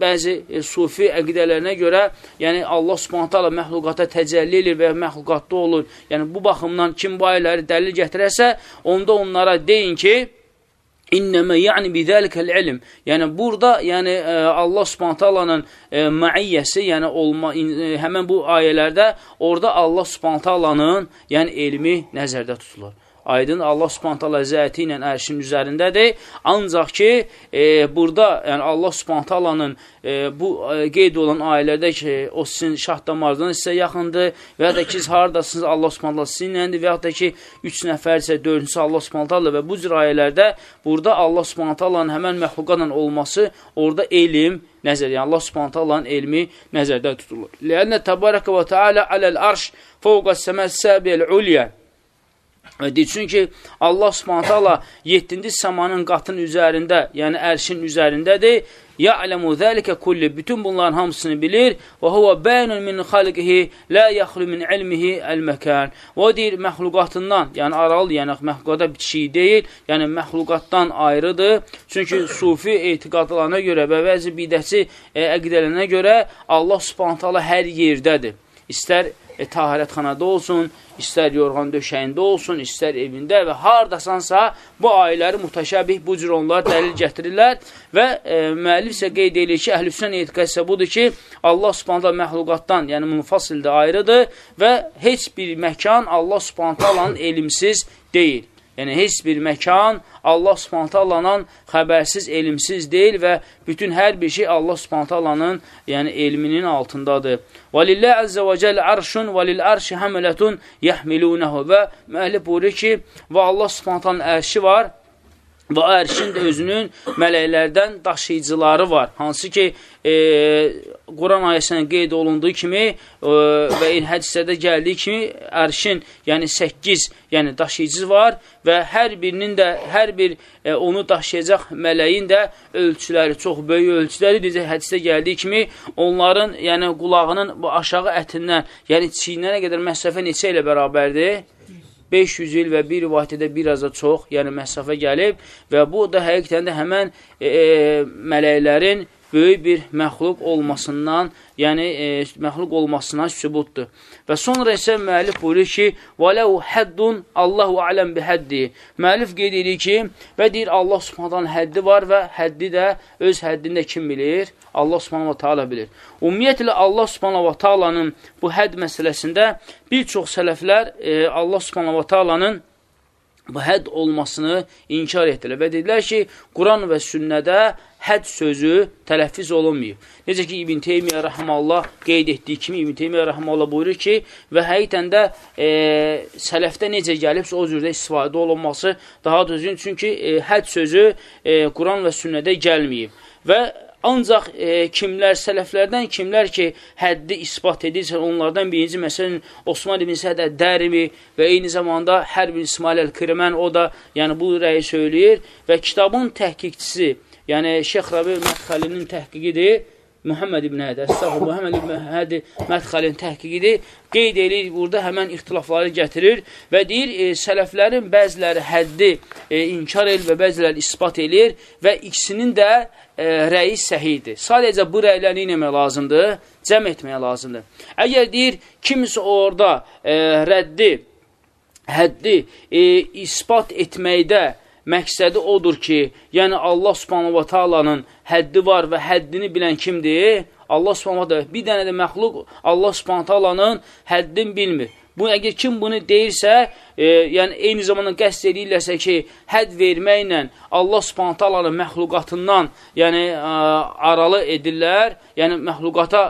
bəzi e, sufi əqidələrinə görə, yəni Allah subhanət hala məxluqata təcəlli edir və məxluqatda olur. Yəni bu baxımdan kim bu ayələri dəlil gətirərsə, onda onlara deyin ki, İnnəmə yəni bizəlikəl ilm. Yəni burada, yəni e, Allah Subhanahu taalanın e, məiyyəsi, yəni olma ə, həmin bu ayələrdə orada Allah Subhanahu taalanın yəni elmi nəzərdə tutulur. Aydın Allah Subhanahu taala zəti ilə ərşin üzərindədir. Ancaq ki, e, burada yəni Allah Subhanahu taalanın e, bu e, qeyd olan ayələrdə ki, o sizin şah damarından sizə yaxındır və ya da ki, hardasınız Allah Subhanahu taala sizinləndir və ya da ki, 3 nəfərsə, 4-cüsü Allah Subhanahu taala və bu cür ayələrdə burada Allah Subhanahu taalanın həmin məxluqatla olması orada elm nəzər, yəni Allah Subhanahu taalanın elmi nəzərdə tutulur. Lənnə təbarəkə və təala aləl arş fawqa səməs səbiyyəl ulya çünki Allah subhanətə Allah 7-ci səmanın qatın üzərində, yəni ərşin üzərindədir. Ya'lemu zəlikə kulli, bütün bunların hamısını bilir. Və huvə bəyinun min xalqihi, la yaxlu min ilmihi əl-məkan. O deyir, məxluqatından, yəni aralı, yəni məxluqata bitişik deyil, yəni məxluqatdan ayrıdır. Çünki sufi etiqadlarına görə və bəzi bidəsi e, əqidələrinə görə Allah subhanətə Allah hər yerdədir. İstər e, tahirətxanada olsun, istər yorğan döşəyində olsun, istər evində və hardasansa bu ayələri mütəşəbih bu cür onlar dəlil gətirirlər və e, müəllif isə qeyd edir ki, əhlüssən etiqad isə budur ki, Allah subhanətə məxluqatdan, yəni müfasildə ayrıdır və heç bir məkan Allah subhanətə elmsiz deyil. Yəni, heç bir məkan Allah subhantallanın xəbərsiz, elmsiz deyil və bütün hər bir şey Allah subhantallanın yəni, elminin altındadır. Və lillə əzzə və cəl ərşun və lil ərşi həmələtun yəhmilunəhu və müəllif buyurur ki, və Allah subhantallanın ərşi var və ərşin də özünün mələklərdən daşıyıcıları var. Hansı ki, e, Quran ayəsindən qeyd olunduğu kimi e, və hədisədə gəldiyi kimi ərşin, yəni 8 yəni daşıyıcı var və hər birinin də, hər bir e, onu daşıyacaq mələyin də ölçüləri, çox böyük ölçüləri, necə hədisdə gəldiyi kimi onların, yəni qulağının bu aşağı ətindən, yəni çiynənə qədər məsafə neçə ilə bərabərdir? 500 il və bir rivayətdə biraz da çox, yəni məsafə gəlib və bu da həqiqətən də həmən e, e, mələklərin böyük bir məxluq olmasından, yəni e, məxluq olmasına sübutdur. Və sonra isə müəllif buyurur ki, "Vələhu həddun Allahu aləm bi həddi." Müəllif qeyd edir ki, və deyir Allah Subhanahu həddi var və həddi də öz həddində kim bilir? Allah Subhanahu taala bilir. Ümumiyyətlə Allah Subhanahu taalanın bu hədd məsələsində bir çox sələflər e, Allah Subhanahu taalanın hədd olmasını inkar etdilər və dedilər ki, Quran və sünnədə hədd sözü tələffiz olunmayıb. Necə ki, İbn Teymiyyə rəhməllah qeyd etdiyi kimi, İbn Teymiyyə rəhməllah buyurur ki, və həqiqətən də e, sələfdə necə gəlibsə, o cürdə istifadə olunması daha düzgün, çünki e, hədd sözü e, Quran və sünnədə gəlməyib. Və Ancaq e, kimlər, sələflərdən kimlər ki, həddi ispat edirsə, onlardan birinci, məsələn, Osman ibn Sədə Dərimi və eyni zamanda Hərb İsmail Əl-Kirmən, o da yəni, bu rəyi söyləyir və kitabın təhqiqçisi, yəni Şeyx Rabi Mədxəlinin təhqiqidir, Muhammed ibn Hədi, əstəğfir, Muhammed ibn Hədi Mədxəlin təhqiqidir, qeyd edir, burada həmən ixtilafları gətirir və deyir, e, sələflərin bəziləri həddi e, inkar edir və bəziləri ispat edir və ikisinin də e, rəyi səhidir. Sadəcə bu rəyləri inəmək lazımdır, cəm etməyə lazımdır. Əgər deyir, kimsə orada e, rəddi, həddi e, ispat etməkdə məqsədi odur ki, yəni Allah subhanahu wa ta'alanın həddi var və həddini bilən kimdir? Allah subhanahu wa ta'ala bir dənə də məxluq Allah subhanahu wa ta'alanın həddini bilmir. Bu əgər kim bunu deyirsə, e, yəni eyni zamanda qəsd edirlərsə ki, hədd verməklə Allah Subhanahu taalanın məxluqatından, yəni ə, aralı edirlər, yəni məxluqata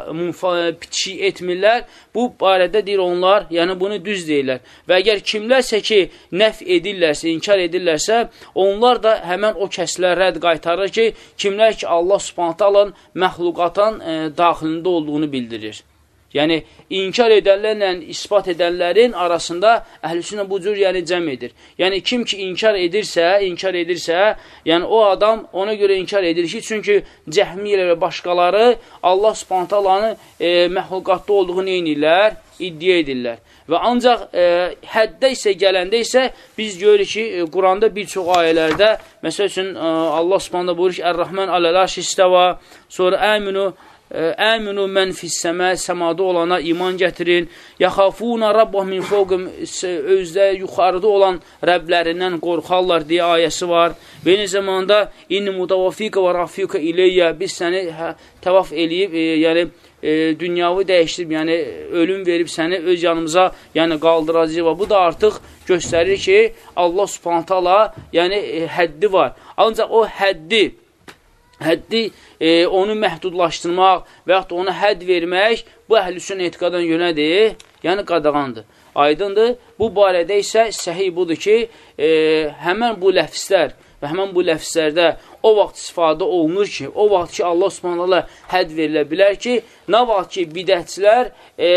bitişik etmirlər. Bu barədə deyir onlar, yəni bunu düz deyirlər. Və əgər kimlərsə ki, nəf edirlərsə, inkar edirlərsə, onlar da həmən o kəslər rədd qaytarır ki, kimlər ki, Allah Subhanahu taalanın məxluqatan ə, daxilində olduğunu bildirir. Yəni, inkar edənlərlə ispat edənlərin arasında əhlüsünə bu cür yəni cəm edir. Yəni, kim ki inkar edirsə, inkar edirsə, yəni o adam ona görə inkar edir ki, çünki cəhmiyyə və başqaları Allah spontalanı e, məxluqatda olduğunu eynirlər, iddia edirlər. Və ancaq e, həddə isə gələndə isə biz görürük ki, e, Quranda bir çox ayələrdə, məsəl üçün e, Allah subhanədə buyurur ki, Ər-Rəhmən alələr şistəva, sonra əminu Əminu mən fissəmə, səmada olana iman gətirin. Yaxafuna rabbah min fawqim özdə yuxarıda olan Rəblərindən qorxarlar deyə ayəsi var. Və eyni zamanda inni mutavafika və rafika ileyyə biz səni hə, təvaf eləyib, e, yəni e, dünyavı dəyişdirib, yəni ölüm verib səni öz yanımıza, yəni qaldıracaq və bu da artıq göstərir ki, Allah Subhanahu taala yəni e, həddi var. Ancaq o həddi həddi e, onu məhdudlaşdırmaq və yaxud ona hədd vermək bu əhlüsün etiqadan yönədir, yəni qadağandır. Aydındır. Bu barədə isə səhih budur ki, e, həmən bu ləfslər və həmən bu ləfslərdə o vaxt istifadə olunur ki, o vaxt ki, Allah subhanallah hədd verilə bilər ki, nə vaxt ki, bidətçilər e,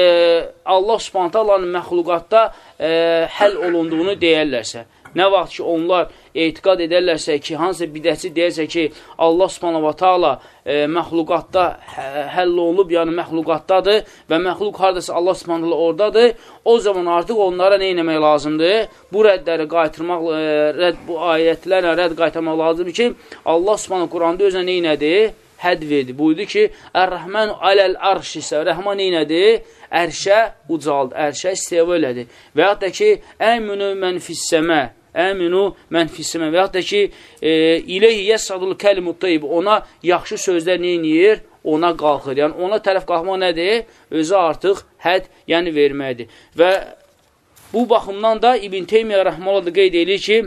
Allah subhanallah məxluqatda e, həll olunduğunu deyərlərsə. Nə vaxt ki, onlar etiqad edərlərsə ki, hansısa bidətçi deyərsə ki, Allah subhanahu wa ta'ala e, məxluqatda hə, həll olunub, yəni məxluqatdadır və məxluq haradasa Allah subhanahu wa oradadır, o zaman artıq onlara nə eləmək lazımdır? Bu rəddləri qaytırmaq, e, rədd, bu ayətlərlə rədd qaytarmaq lazımdır ki, Allah subhanahu Quranda özünə nə elədir? Hədd verdi. Buyurdu ki, Ər-Rəhmən aləl arş isə, Rəhman neynədir? Ərşə ucaldı, ərşə isteva elədi. Və yaxud da ki, əmünü mən fissəmə, əminu mən fissimə və yaxud da ki, e, iləyhi yəssadul kəlimut tayyib, ona yaxşı sözlər neyiniyir? Ona qalxır. Yəni, ona tərəf qalxmaq nədir? Özü artıq hədd, yəni verməkdir. Və Bu baxımdan da İbn Teymiyyə rəhməhullah qeyd edir ki,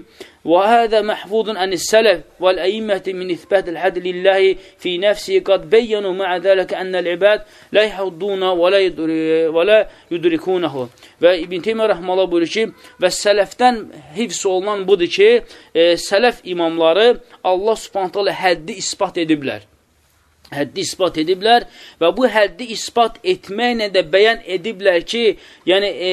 "Və hada məhfuzun anis-selef vəl-əimmə min isbatil hadd lillahi fi nafsi qad bayyanu ma'a zalika anna'l-ibad la yahudduna və la və la yudrikunahu." Və İbn Teymiyyə rəhməhullah buyurur ki, "Və sələfdən hifz olunan budur ki, e, sələf imamları Allah Subhanahu həddi isbat ediblər." Həddi ispat ediblər və bu həddi ispat etməklə də bəyan ediblər ki, yəni e,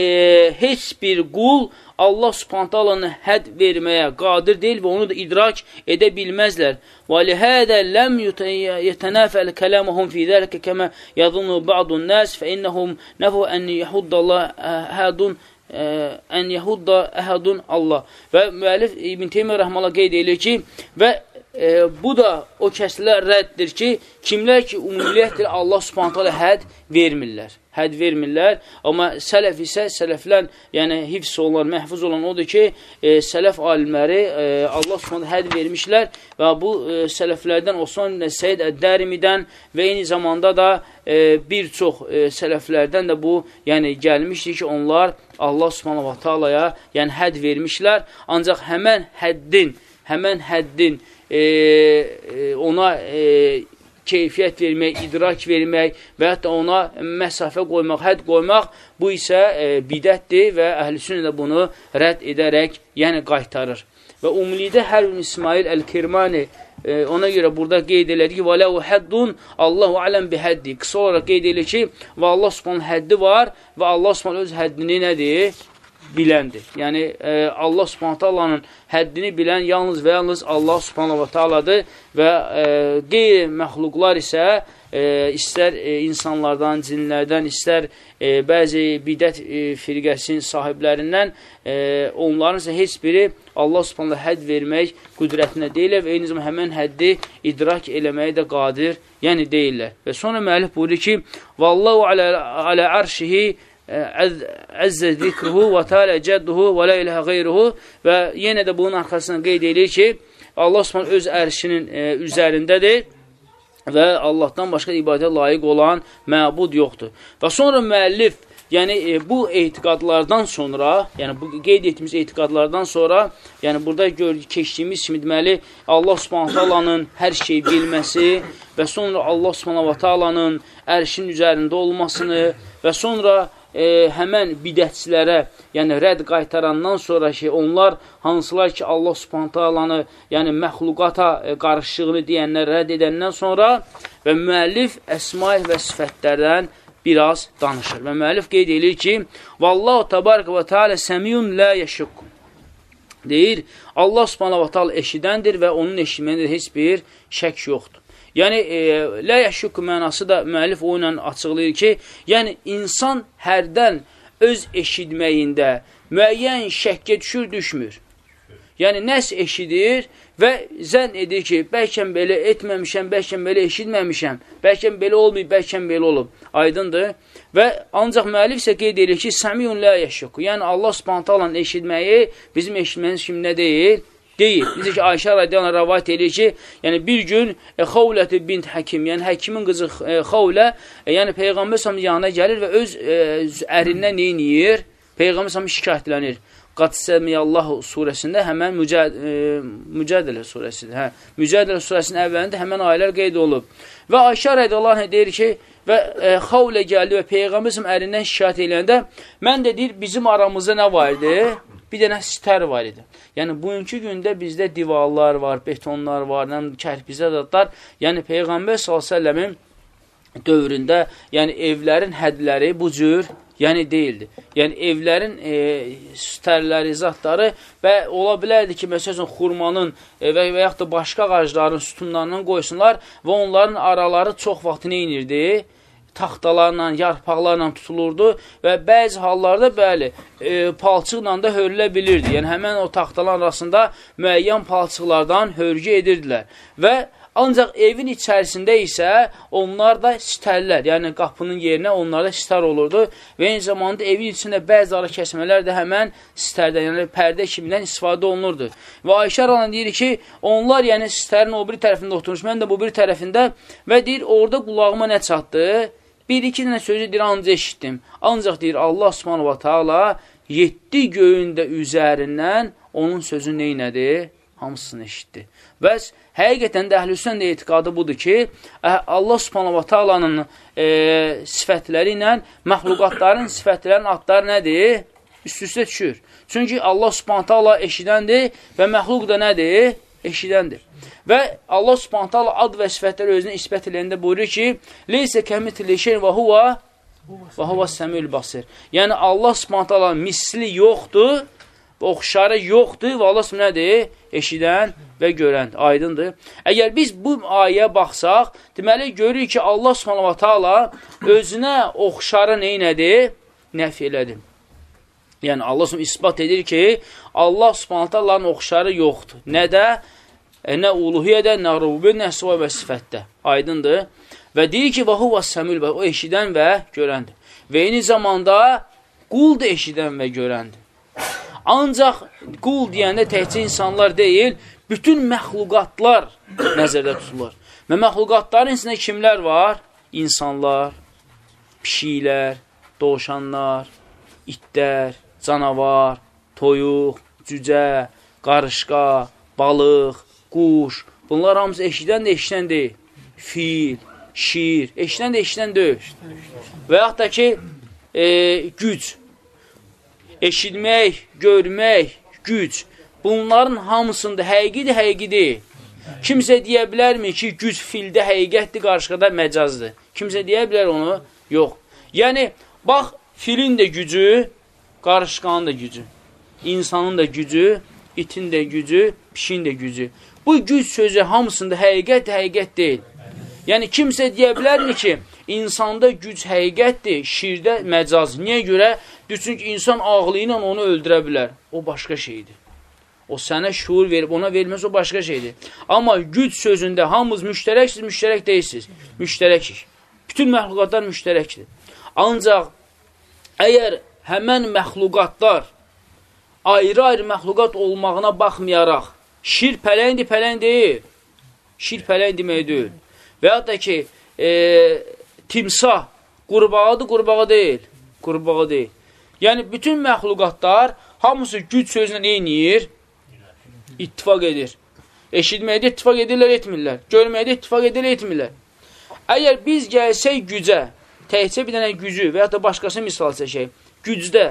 heç bir qul Allah subhantalanı həd verməyə qadir deyil və onu da idrak edə bilməzlər. Və lihədə ləm yetənəfəl kələməhum fi zəlikə kəmə yadunu ba'dun nəs fə innəhum nəfu ən yəhuddallah hədun ən yəhudda əhədun Allah. Və müəllif İbn Teymiyyə rəhmələ qeyd edir ki, və e, bu da o kəslər rəddir ki, kimlər ki, ümumiyyətdir Allah subhanətələ həd vermirlər. Həd vermirlər, amma sələf isə, sələflər, yəni hifz olan, məhfuz olan odur ki, e, sələf alimləri e, Allah subhanətə həd vermişlər və bu e, sələflərdən ibn Səid Əd-Dərimidən və eyni zamanda da e, bir çox e, sələflərdən də bu, yəni gəlmişdir ki, onlar Allah subhanətə yəni həd vermişlər, ancaq həmən həddin, həmən həddin E, e, ona e, keyfiyyət vermək, idrak vermək və hətta ona məsafə qoymaq, hədd qoymaq, bu isə e, bidətdir və əhlüsünə də bunu rədd edərək, yəni qaytarır. Və umulidə hər gün İsmail Əl-Kirmani e, ona görə burada qeyd elədi ki, vələhu həddun Allahu aləm bi həddi. Qısa olaraq qeyd elə ki, və Allah subhanın həddi var və Allah subhanın öz həddini nədir? Biləndir. Yəni, e, Allah subhanətə Allahın həddini bilən yalnız və yalnız Allah subhanətə Allahdır və e, qeyri məxluqlar isə e, istər e, insanlardan, cinlərdən, istər e, bəzi bidət e, firqəsinin sahiblərindən e, onların isə heç biri Allah subhanətə hədd vermək qüdrətinə deyilər və eyni zamanda həmən həddi idrak eləməyə də qadir, yəni deyirlər. Və sonra müəllif buyurur ki, Vallahu alə, alə arşihi əzzə zikruhu və təalə cədduhu və lə iləhə qeyruhu və yenə də bunun arxasından qeyd edir ki, Allah Osman öz ərşinin e, üzərindədir və Allahdan başqa ibadət layiq olan məbud yoxdur. Və sonra müəllif yəni e, bu etiqadlardan sonra, yəni bu qeyd etdiyimiz etiqadlardan sonra, yəni burada gördük, keçdiyimiz kimi deməli Allah Subhanahu taalanın hər şeyi bilməsi və sonra Allah Subhanahu taalanın ərşin üzərində olmasını və sonra e, həmən bidətçilərə, yəni rədd qaytarandan sonra ki, onlar hansılar ki, Allah subhanətə alanı, yəni məxluqata e, qarışığını deyənlər rədd edəndən sonra və müəllif əsmail və sifətlərdən biraz danışır. Və müəllif qeyd edir ki, Vallahu tabaraka və teala səmiyun lə yəşuk. Deyir, Allah subhanahu wa ta'ala eşidəndir və onun eşitməyində heç bir şək yoxdur. Yəni, e, lə yəşuk mənası da müəllif o ilə açıqlayır ki, yəni insan hərdən öz eşitməyində müəyyən şəkkə düşür, düşmür. Yəni, nəs eşidir və zənn edir ki, bəlkə belə etməmişəm, bəlkə belə eşitməmişəm, bəlkə belə olmayıb, bəlkə belə olub. Aydındır. Və ancaq müəllif isə qeyd edir ki, səmiyun lə yəşşəku. Yəni, Allah spontalan eşitməyi bizim eşitməyimiz kimi nə deyil? Deyil. Necə ki, Ayşə radiyalan rəvayət edir ki, yəni bir gün e, Xovləti bint həkim, yəni həkimin qızı e, Xovlə, e, yəni Peyğəmbər səhəmin yanına gəlir və öz e, ərindən neyiniyir? Peyğəmbər səhəmin şikayətlənir. Qad Səmiyallahu surəsində həmən mücəd, e, Mücədilə surəsidir. Hə, Mücədilə surəsinin əvvəlində həmən ayələr qeyd olub. Və Ayşə rədiyallahu anh deyir ki, və e, xavlə gəldi və Peyğəmbərim ərindən şikayət eləyəndə, mən də deyir, bizim aramızda nə var idi? Bir dənə sitər var idi. Yəni, bugünkü gündə bizdə divarlar var, betonlar var, kərpizə dadlar. Yəni, Peyğəmbər s.ə.v-in dövründə, yəni evlərin hədləri bu cür yəni deyildi. Yəni evlərin e, stərləri, zatları və ola bilərdi ki, məsələn, xurmanın e, və, və yaxud da başqa ağacların sütunlarından qoysunlar və onların araları çox vaxt nə inirdi? Taxtalarla, yarpaqlarla tutulurdu və bəzi hallarda bəli, e, palçıqla da hörülə bilirdi. Yəni həmən o taxtalar arasında müəyyən palçıqlardan hörgü edirdilər və Ancaq evin içərisində isə onlar da sitərlər, yəni qapının yerinə onlar da sitər olurdu və eyni zamanda evin içində bəzi ara kəsmələr də həmən sitərdən, yəni pərdə kimindən istifadə olunurdu. Və Ayşə Ralan deyir ki, onlar yəni sitərin o bir tərəfində oturmuş, mən də bu bir tərəfində və deyir, orada qulağıma nə çatdı? Bir-iki dənə sözü deyir, ancaq eşitdim. Ancaq deyir, Allah subhanahu wa ta'ala yetdi göyün də üzərindən onun sözü neynədir? Hamısını eşitdi. Bəs həqiqətən də əhlüsün də etiqadı budur ki, Allah subhanahu wa ta'alanın e, sifətləri ilə məxluqatların sifətlərinin adları nədir? Üst-üstə düşür. Çünki Allah subhanahu ta'ala eşidəndir və məxluq da nədir? Eşidəndir. Və Allah subhanahu ta'ala ad və sifətləri özünü isbət eləyəndə buyurur ki, Leysə kəmitli şeyin və huva və huva səmül basir. Yəni Allah subhanahu ta'ala misli yoxdur oxşarı yoxdur və Allah nədir? Eşidən və görən. Aydındır. Əgər biz bu ayəyə baxsaq, deməli görürük ki, Allah subhanahu ta'ala özünə oxşarı neynədir? Nəf elədir. Yəni, Allah ispat edir ki, Allah subhanahu ta'aların oxşarı yoxdur. Nədə? E, nə uluhiyyədə, nə rubi, nə sıva və sifətdə. Aydındır. Və deyir ki, və huvə səmül və o eşidən və görəndir. Və eyni zamanda qul da eşidən və görəndir. Ancaq qul deyəndə təhcə insanlar deyil, bütün məxluqatlar nəzərdə tutulur. Və məxluqatların içində kimlər var? İnsanlar, pişiklər, dovşanlar, itlər, canavar, toyuq, cücə, qarışqa, balıq, quş. Bunlar hamısı eşidən də eşidən deyil. Fil, şir, eşidən də eşidən deyil. Və yaxud da ki, e, güc, eşitmək, görmək, güc, bunların hamısında həqiqidir, həqiqi deyil. Kimsə deyə bilərmi ki, güc fildə həqiqətdir, qarşıqada məcazdır? Kimsə deyə bilər onu? Yox. Yəni, bax, filin də gücü, qarışqanın da gücü, insanın da gücü, itin də gücü, pişin də gücü. Bu güc sözü hamısında həqiqət, həqiqət deyil. Yəni, kimsə deyə bilərmi ki, insanda güc həqiqətdir, şirdə məcaz. Niyə görə? Çünki insan ağlı ilə onu öldürə bilər. O başqa şeydir. O sənə şuur verib, ona verməz, o başqa şeydir. Amma güc sözündə hamımız müştərəksiz, müştərək deyilsiniz. Müştərəkik. Bütün məxluqatlar müştərəkdir. Ancaq əgər həmən məxluqatlar ayrı-ayrı məxluqat olmağına baxmayaraq, şir pələndir, pələng deyil. Şir pələng demək deyil. Və ya da ki, e, timsah qurbağadır, qurbağa deyil. qurbağa deyil. Yəni, bütün məxluqatlar hamısı güc sözlə eyniyir, ittifak edir. Eşitməkdə ittifak edirlər, etmirlər. Görməkdə ittifak edirlər, etmirlər. Əgər biz gəlsək gücə, təhcə bir dənə gücü və ya da başqası misal çəkək, gücdə,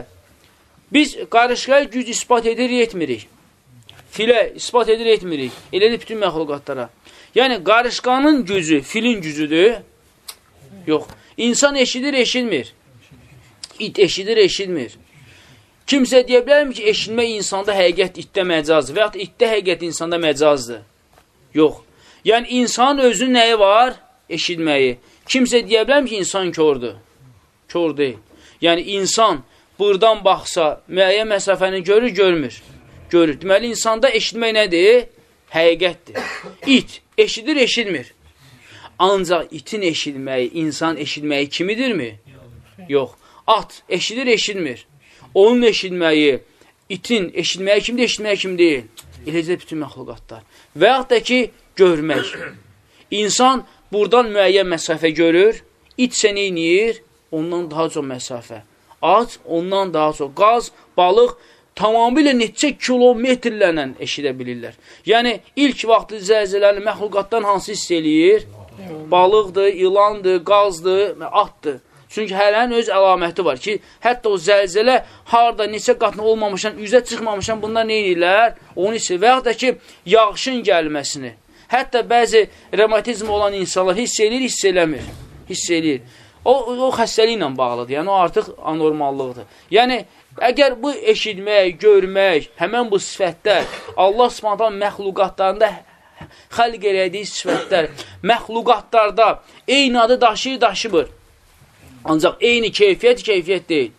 biz qarışqaya güc ispat edir, etmirik. Filə ispat edir, etmirik. Elədir bütün məxluqatlara. Yəni, qarışqanın gücü filin gücüdür. Yox. İnsan eşidir, eşitmir. İt eşidir, eşitmir. Kimsə deyə bilərmi ki, eşitmək insanda həqiqət itdə məcazdır və ya itdə həqiqət insanda məcazdır? Yox. Yəni, insanın özünün nəyi var? Eşitməyi. Kimsə deyə bilərmi ki, insan kördür? Kör deyil. Yəni, insan buradan baxsa, müəyyən məsafəni görür, görmür. Görür. Deməli, insanda eşitmək nədir? Həqiqətdir. İt eşidir, eşitmir. Ancaq itin eşitməyi, insan eşitməyi kimidirmi? Yox. At eşidir, eşitmir. Onun eşitməyi, itin eşitməyi kimdir, eşitməyi kim deyil? Eləcə bütün məxluqatlar. Və yaxud da ki, görmək. İnsan buradan müəyyən məsafə görür, it isə neyniyir? Ondan daha çox məsafə. At ondan daha çox. Qaz, balıq tamamilə neçə kilometrlərlə eşidə bilirlər. Yəni, ilk vaxtı zəlzələli məxluqatdan hansı hiss eləyir? Balıqdır, ilandır, qazdır, atdır. Çünki hərənin öz əlaməti var ki, hətta o zəlzələ harada neçə qatına olmamışan, üzə çıxmamışan bunlar nə edirlər? Onu hissə və yaxud da ki, yağışın gəlməsini. Hətta bəzi revmatizm olan insanlar hiss edir, hiss eləmir. Hiss edir. O, o xəstəliklə bağlıdır. Yəni, o artıq anormallıqdır. Yəni, əgər bu eşitmək, görmək, həmən bu sifətlər Allah subhanətən məxluqatlarında xəlq elədiyi sifətlər məxluqatlarda eyni adı daşıyır, daşımır. Ancaq eyni keyfiyyət, keyfiyyət deyil.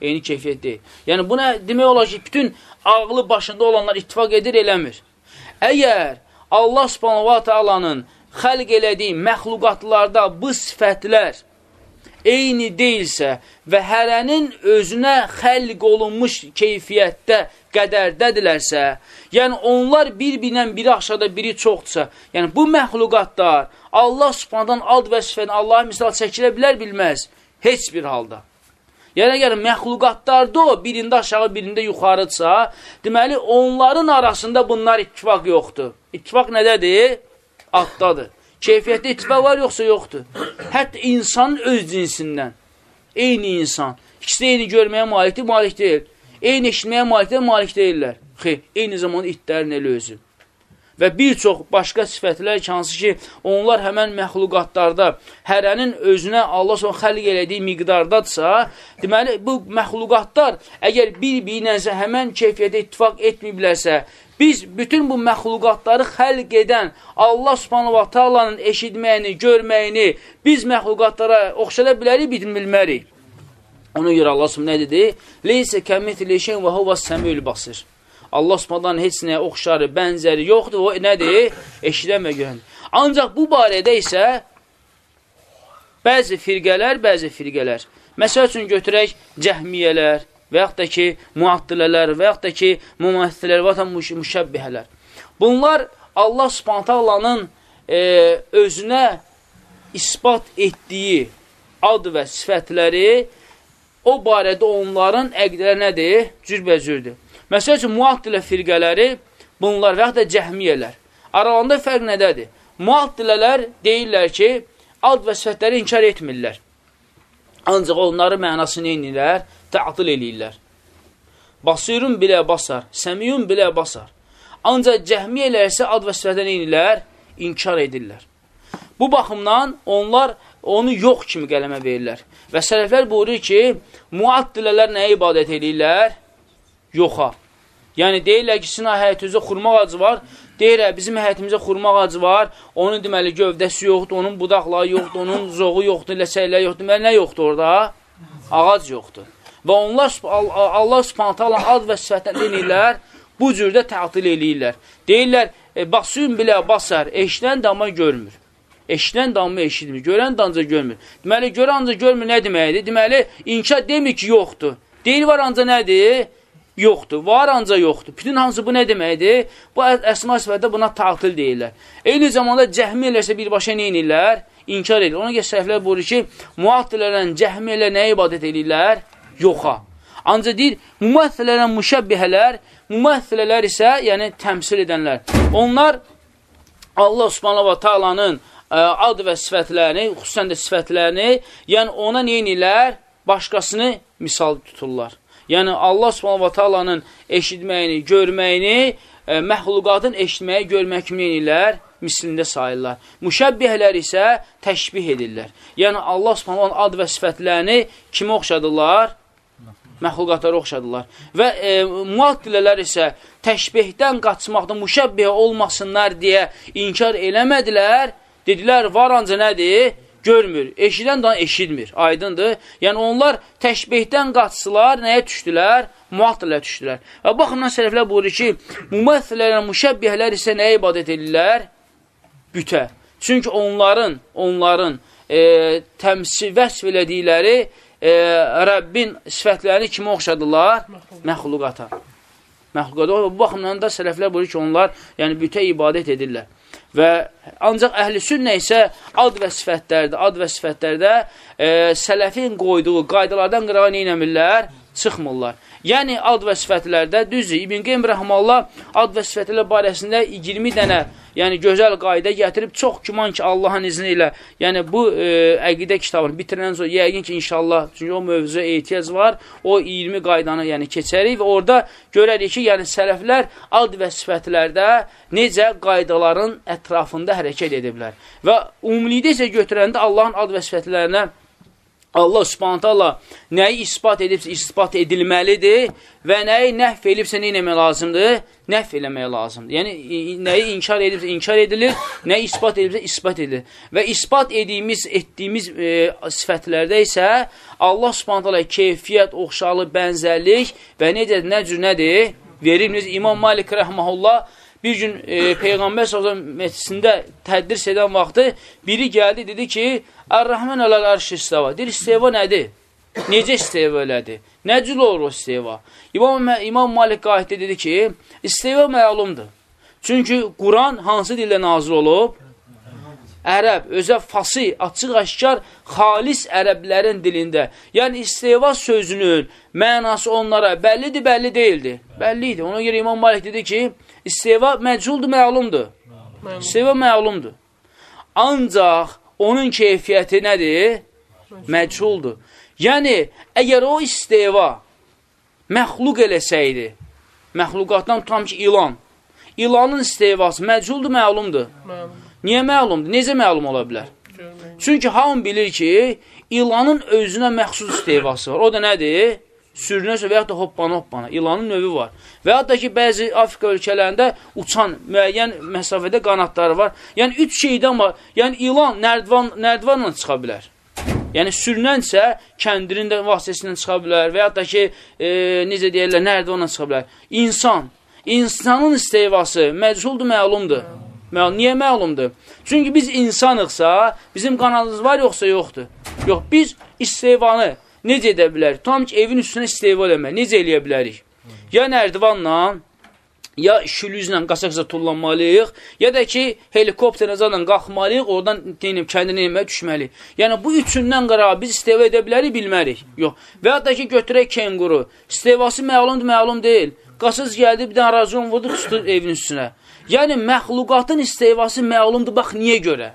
Eyni keyfiyyət deyil. Yəni, buna demək olar ki, bütün ağlı başında olanlar ittifak edir, eləmir. Əgər Allah subhanahu ta'alanın xəlq elədiyi məxluqatlarda bu sifətlər eyni deyilsə və hərənin özünə xəlq olunmuş keyfiyyətdə qədərdədilərsə, yəni onlar bir-birinə biri aşağıda, biri çoxdursa, yəni bu məxluqatlar Allah subhanadan ad və sifəni Allah misal çəkilə bilər, bilməz. Heç bir halda. Yəni, əgər məxluqatlarda o birində aşağı, birində yuxarıdsa, deməli, onların arasında bunlar ittifak yoxdur. İttifak nədədir? Addadır. Keyfiyyətdə ittifak var, yoxsa yoxdur. Hətta insanın öz cinsindən. Eyni insan. İkisi eyni görməyə malikdir, malik deyil. Eyni eşitməyə malikdir, malik deyirlər. Xeyr, eyni zamanda itlərin elə özü və bir çox başqa sifətlər ki, hansı ki, onlar həmən məxluqatlarda hərənin özünə Allah son xəlq elədiyi miqdardadsa, deməli, bu məxluqatlar əgər bir-birinəsə həmən keyfiyyətə ittifak etməyiblərsə, biz bütün bu məxluqatları xəlq edən Allah subhanahu wa ta'alanın eşitməyini, görməyini biz məxluqatlara oxşada bilərik, bilmərik. Ona görə Allah subhanahu nə dedi? Leysə kəmithli şeyin və huvas səmül basir. Allah subhanadan heç nəyə oxşarı, bənzəri yoxdur. O nədir? Eşidən və görən. Ancaq bu barədə isə bəzi firqələr, bəzi firqələr. Məsəl üçün götürək cəhmiyyələr və yaxud da ki, muattilələr və yaxud da ki, müməthilər və yaxud müşəbbihələr. Bunlar Allah subhantallanın e, özünə ispat etdiyi ad və sifətləri o barədə onların əqdələri nədir? Cürbəcürdür. Məsəl üçün, muattilə firqələri bunlar və yaxud da cəhmiyyələr. Aralarında fərq nədədir? Muattilələr deyirlər ki, ad və sifətləri inkar etmirlər. Ancaq onları mənasını inirlər, təatil eləyirlər. Basirun bilə basar, səmiyun bilə basar. Ancaq cəhmiyyələr isə ad və sifətləri inirlər, inkar edirlər. Bu baxımdan onlar onu yox kimi qələmə verirlər. Və sələflər buyurur ki, muattilələr nəyə ibadət edirlər? yoxa. Yəni, deyirlər ki, sizin həyətinizdə xurma ağacı var, deyirlər, bizim həyətimizdə xurma ağacı var, onun deməli gövdəsi yoxdur, onun budaqları yoxdur, onun zoğu yoxdur, ləsəkləri yoxdur, deməli, nə yoxdur orada? Ağac yoxdur. Və onlar Allah subhanətə Allah ad və sifətən deyirlər, bu cürdə tətil eləyirlər. Deyirlər, e, basın bilə basar, eşlən damma görmür. Eşlən damma eşitmir, görən də ancaq görmür. Deməli, görən ancaq görmür nə deməkdir? Deməli, inkar demir ki, yoxdur. Deyil var ancaq nədir? yoxdur. Var ancaq yoxdur. Bütün hansı bu nə deməkdir? Bu əsma sifətdə buna tatil deyirlər. Eyni zamanda cəhmi eləsə birbaşa nə edirlər? İnkar edir. Ona görə səhvlər buyurur ki, muattilərlə, cəhmi elə nəyə ibadət edirlər? Yoxa. Ancaq deyir, müməthillərlə müşəbbihələr, müməthillər isə, yəni təmsil edənlər. Onlar Allah subhanahu wa ta'alanın e, ad və sifətlərini, xüsusən də sifətlərini, yəni ona neyinirlər? Başqasını misal tuturlar. Yəni Allah Subhanahu va Taala'nın eşitməyini, görməyini, e, məxluqatın eşitməyi, görmək kimi edirlər, mislində sayırlar. Müşəbbihlər isə təşbih edirlər. Yəni Allah Subhanahu ad və sifətlərini kimə oxşadırlar? Məxluqatlara oxşadırlar. Və e, muaddilələr isə təşbihdən qaçmaqda müşəbbih olmasınlar deyə inkar eləmədilər. Dedilər, var ancaq nədir? görmür. Eşidən daha eşitmir. Aydındır. Yəni onlar təşbihdən qaçsılar, nəyə düşdülər? Muattilə düşdülər. Və baxımdan sələflər buyurur ki, müməthillərlə müşəbbihlər isə nəyə ibadət edirlər? Bütə. Çünki onların, onların e, təmsil vəsf elədikləri e, Rəbbin sifətlərini kimə oxşadılar? Məxluqata. Məxluqata. Bu baxımdan da sələflər buyurur ki, onlar yəni bütə ibadət edirlər. Və ancaq əhl-i sünnə isə ad və sifətlərdə, ad və sifətlərdə e, sələfin qoyduğu qaydalardan qırağa neynəmirlər? Çıxmırlar. Yəni, ad və sifətlərdə düzdür. İbn Qeym Rəhmallah ad və sifətlər barəsində 20 dənə yəni gözəl qayda gətirib çox güman ki, Allahın izni ilə, yəni bu e, əqidə kitabını bitirəndən sonra yəqin ki, inşallah, çünki o mövzuya ehtiyac var, o 20 qaydanı yəni keçərik və orada görərik ki, yəni sələflər ad və sifətlərdə necə qaydaların ətrafında hərəkət ediblər. Və ümumilikdə isə götürəndə Allahın ad və sifətlərinə Allah subhanət Allah nəyi ispat edibsə ispat edilməlidir və nəyi nəhv edibsə nə eləmək lazımdır? Nəhv eləmək lazımdır. Yəni, nəyi inkar edibsə inkar edilir, nəyi ispat edibsə ispat edilir. Və ispat ediyimiz, etdiyimiz e, sifətlərdə isə Allah subhanət Allah keyfiyyət, oxşarlıq, bənzərlik və necə, nə cür nədir? Verir. İmam Malik rəhməhullah bir gün e, Peyğəmbər s.ə.v məclisində tədris edən vaxtı biri gəldi, dedi ki, Ər-Rəhmən aləl ərş istəva. Deyir, isteva nədir? Necə isteva elədi? Nə cür olur o isteva? İmam, İmam Malik qayətdə dedi ki, isteva məlumdur. Çünki Quran hansı dillə nazil olub? Ərəb, özə fasi, açıq aşkar, xalis ərəblərin dilində. Yəni, isteva sözünün mənası onlara bəllidir, bəlli deyildi. Bəlli idi. Ona görə İmam Malik dedi ki, isteva məculdur, məlumdur. İsteva məlumdur. Ancaq onun keyfiyyəti nədir? Məchuldur. Yəni, əgər o isteva məxluq eləsəydi, məxluqatdan tutam ki, ilan, ilanın istevası məchuldur, məlumdur. Məlum. Niyə məlumdur? Necə məlum ola bilər? Çünki hamı bilir ki, ilanın özünə məxsus istevası var. O da nədir? Sürünəsə və yaxud da hoppana hoppana. İlanın növü var. Və yaxud da ki, bəzi Afrika ölkələrində uçan müəyyən məsafədə qanatları var. Yəni, üç şeydən var. Yəni, ilan nərdivan, nərdivanla çıxa bilər. Yəni, sürünənsə kəndirin də vasitəsindən çıxa bilər və yaxud da ki, e, necə deyərlər, nərdivanla çıxa bilər. İnsan, insanın istevası məchuldur, məlumdur. Məlum, niyə məlumdur? Çünki biz insanıqsa, bizim qanalımız var yoxsa yoxdur? Yox, biz istevanı necə edə bilərik? Tam ki, evin üstünə isteva eləmək, necə eləyə bilərik? Ya nərdivanla, ya şülüzlə qasa-qasa tullanmalıyıq, ya da ki, helikopter nəzarla qalxmalıyıq, oradan deyim, kəndini eləməyə düşməliyik. Yəni, bu üçündən qırağa biz isteva edə bilərik, bilmərik. Yox. Və ya da ki, götürək kenguru. İstevası məlumdur, məlum deyil. Qasız gəldi, bir dənə racon vurdu, tutdu evin üstünə. Yəni, məxluqatın istevası məlumdur, bax, niyə görə?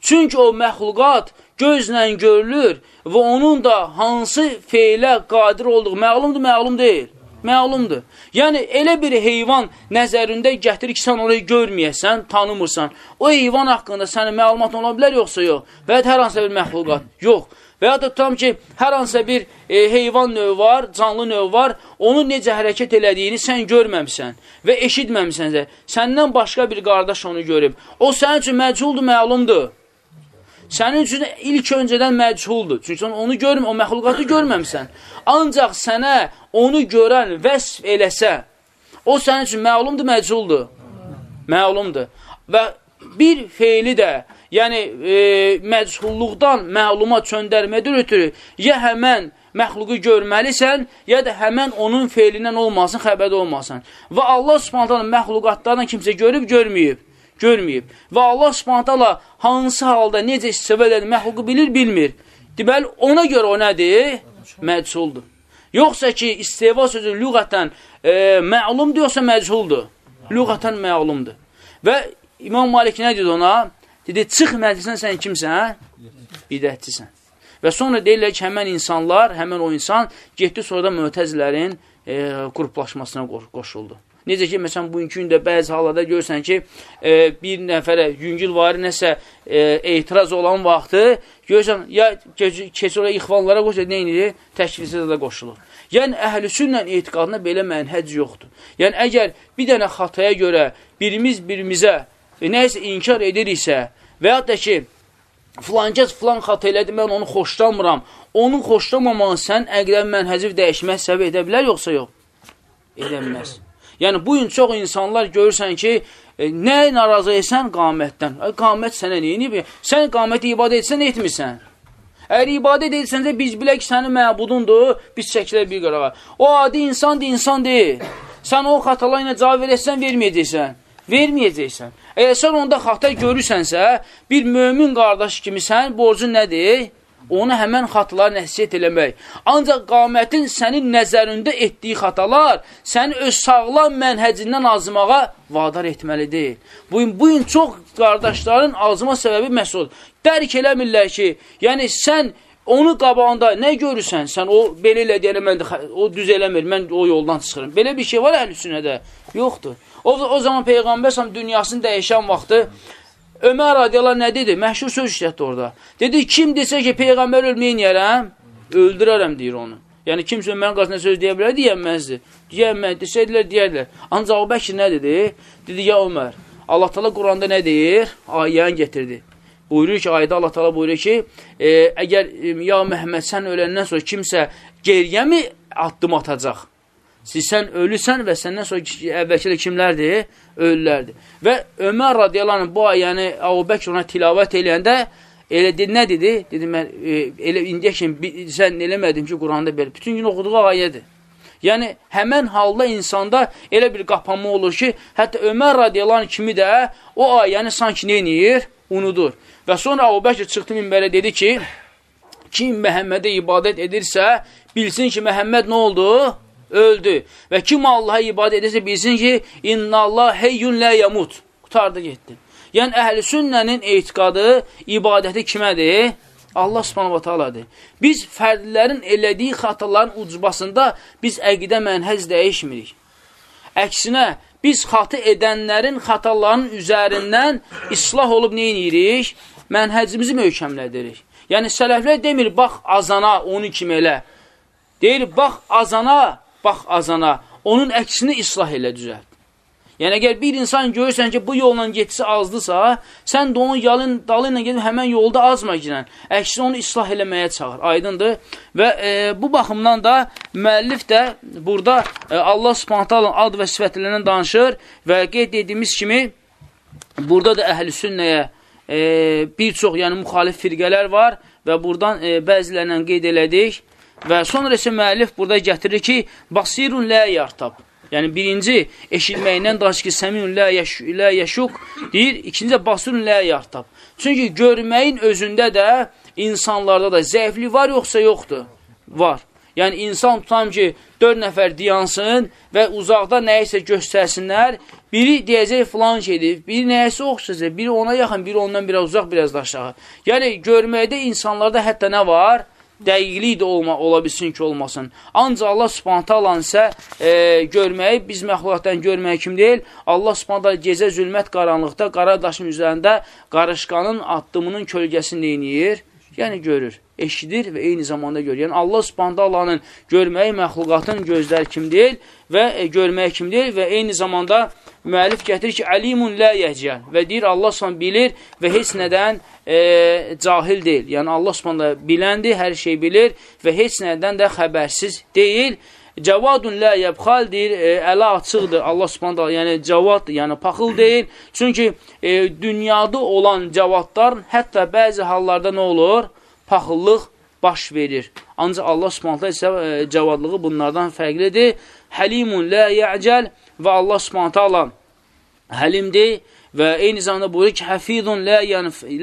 Çünki o məxluqat gözlə görülür və onun da hansı feylə qadir olduğu məlumdur, məlum deyil. Məlumdur. Yəni, elə bir heyvan nəzərində gətirir ki, sən orayı görməyəsən, tanımırsan. O heyvan haqqında sənin məlumat ola bilər, yoxsa yox? Və hər hansı bir məxluqat. Yox. Və ya da tutam ki, hər hansısa bir e, heyvan növü var, canlı növü var, onun necə hərəkət elədiyini sən görməmsən və eşitməmsən də. Səndən başqa bir qardaş onu görüb. O sənin üçün məchuldur, məlumdur. Sənin üçün ilk öncədən məchuldur. Çünki sən onu görmə, o məxluqatı görməmsən. Ancaq sənə onu görən vəsf eləsə, o sənin üçün məlumdur, məchuldur. Məlumdur. Və bir feili də yəni e, məchulluqdan məluma çöndərmədən ötürü ya həmən məxluqu görməlisən, ya da həmən onun feilindən olmasın, xəbərdə olmasın. Və Allah subhanətələ məxluqatlardan kimsə görüb, görməyib görməyib. Və Allah subhanətələ hansı halda, necə istifədə edir, məxluqu bilir, bilmir. Deməli, ona görə o nədir? Məcsuldur. Yoxsa ki, istiva sözü lüğətən e, məlumdur, yoxsa məchuldur? Lüğətən məlumdur. Və İmam Malik nə dedi ona? Dedi, çıx məclisən sən kimsən? Bidətçisən. Və sonra deyirlər ki, həmən insanlar, həmən o insan getdi sonra da mütəzilərin e, qruplaşmasına qoşuldu. Necə ki, məsələn, bugünkü gündə bəzi hallarda görürsən ki, e, bir nəfərə yüngül vari nəsə e, etiraz olan vaxtı, görürsən, ya keçir ola ixvanlara qoşulur, nə inir? Təkvizə də qoşulur. Yəni, əhlüsünlə etiqadına belə mənhəc yoxdur. Yəni, əgər bir dənə xataya görə birimiz birimizə e, nəyəsə inkar ediriksə və ya da ki, filankəs filan xata elədi, mən onu xoşlamıram, onun xoşlamamanı sən əqdən mənhəci dəyişmək səbəb edə bilər, yoxsa yox? Edə bilməz. Yəni, bu gün çox insanlar görürsən ki, e, nə narazı etsən qamətdən. Qamət sənə neyini? Sən qaməti ibadə etsən, etmirsən. Əgər ibadət etsənsə, biz bilək sənin məbudundur, biz çəkilə bir qırağa. O adi insandır, insan deyil. Sən o xatalarla cavab verəsən, verməyəcəksən. Verməyəcəksən. Əgər sən onda xata görürsənsə, bir mömin qardaş kimi sən borcun nədir? Onu həmən xatalar nəsiyyət eləmək. Ancaq qamətin sənin nəzərində etdiyi xatalar səni öz sağlam mənhəcindən azmağa vadar etməlidir. Bu gün, bu gün çox qardaşların azma səbəbi məhsul. Dərk eləmirlər ki, yəni sən onu qabağında nə görürsən, sən o belə elə deyənə, mən də, o düz eləmir, mən o yoldan çıxırım. Belə bir şey var əhlüsünədə? Yoxdur. O, o zaman Peyğəmbər səhəm dünyasını dəyişən vaxtı Ömər radiyallahu nə dedi? Məşhur söz işlətdi orada. Dedi, kim desə ki, Peyğəmbər ölməyin yerəm, öldürərəm, deyir onu. Yəni, kimsə Ömərin qarşısında söz deyə bilər, deyəməzdir. Deyəməz, desəydilər, deyərlər. Ancaq o Bəkir nə dedi? Dedi, ya Ömər, Allah tala Quranda nə deyir? Ayəni getirdi. Buyurur ki, ayda Allah tala buyurur ki, e, əgər e, ya Məhəmməd sən öləndən sonra kimsə geriyə mi addım atacaq? Siz sən ölüsən və səndən sonra əvvəlkilə kimlərdir? Ölülərdir. Və Ömər radiyallahu bu ayəni Əbu Bəkr ona tilavət eləyəndə elə dedi, nə dedi? Dedi, mən e, elə indiyə kimi sən eləmədim ki, Quranda belə. Bütün gün oxuduğu ayədir. Yəni, həmən halda insanda elə bir qapanma olur ki, hətta Ömər radiyallahu kimi də o ayəni sanki neyiniyir? Unudur. Və sonra Əbu Bəkr çıxdı minbərə dedi ki, kim Məhəmmədə ibadət edirsə, bilsin ki, Məhəmməd nə oldu? Öldü. Və kim Allaha ibadə edirsə bilsin ki, innallah heyyun lə yamut. Qutardı getdi. Yəni, əhl-i sünnənin etiqadı, ibadəti kimədir? Allah subhanahu wa ta'aladır. Biz fərdlərin elədiyi xataların ucbasında biz əqidə mənhəz dəyişmirik. Əksinə, biz xatı edənlərin xatalarının üzərindən islah olub neyirik? Mənhəzimizi möhkəmlədirik. Yəni, sələflər demir, bax azana, onu kimi elə. Deyir, bax azana, bax azana, onun əksini islah elə düzəlt. Yəni, əgər bir insan görürsən ki, bu yolla getisi azdısa, sən də onun yalın, dalı ilə gedib həmən yolda azma girən. Əksini onu islah eləməyə çağır, aydındır. Və e, bu baxımdan da müəllif də burada e, Allah subhantalın ad və sifətlərindən danışır və qeyd dediyimiz kimi, burada da əhl-i sünnəyə e, bir çox, yəni müxalif firqələr var və buradan e, bəzilərindən qeyd elədik. Və sonra isə müəllif burada gətirir ki, basirun lə yartab. Yəni, birinci, eşitməyindən danış ki, səmiyun lə, yəş lə yəşuq deyir, ikinci basirun lə yartab. Çünki görməyin özündə də insanlarda da zəiflik var yoxsa yoxdur? Var. Yəni, insan tutam ki, dörd nəfər diyansın və uzaqda nəyisə göstərsinlər, biri deyəcək filan şeydir, biri nəyəsə oxşayacaq, biri ona yaxın, biri ondan biraz uzaq, biraz da aşağı. Yəni, görməkdə insanlarda hətta nə var? Dəqiqlik də olma, ola bilsin ki, olmasın. Ancaq Allah subhantalan isə e, görməyi, biz məxluqatdan görməyi kim deyil? Allah subhantalan gecə zülmət qaranlıqda, qara daşın üzərində qarışqanın addımının kölgəsini neyiniyir? Yəni görür, eşidir və eyni zamanda görür. Yəni Allah subhantalanın görməyi məxluqatın gözləri kim deyil və e, görməyi kim deyil və eyni zamanda müəllif gətirir ki, əlimun lə yəhcəl və deyir, Allah subhanə bilir və heç nədən e, cahil deyil. Yəni, Allah subhanə biləndir, hər şey bilir və heç nədən də xəbərsiz deyil. Cavadun lə yəbxal deyir, e, ələ açıqdır Allah subhanə yəni cavaddır, yəni paxıl deyil. Çünki e, dünyada olan cavadlar hətta bəzi hallarda nə olur? Paxıllıq baş verir. Ancaq Allah subhanətlə isə e, cavadlığı bunlardan fərqlidir. Həlimun lə yəcəl və Allah subhanətlə həlimdir və eyni zamanda buyurur ki, həfidun lə,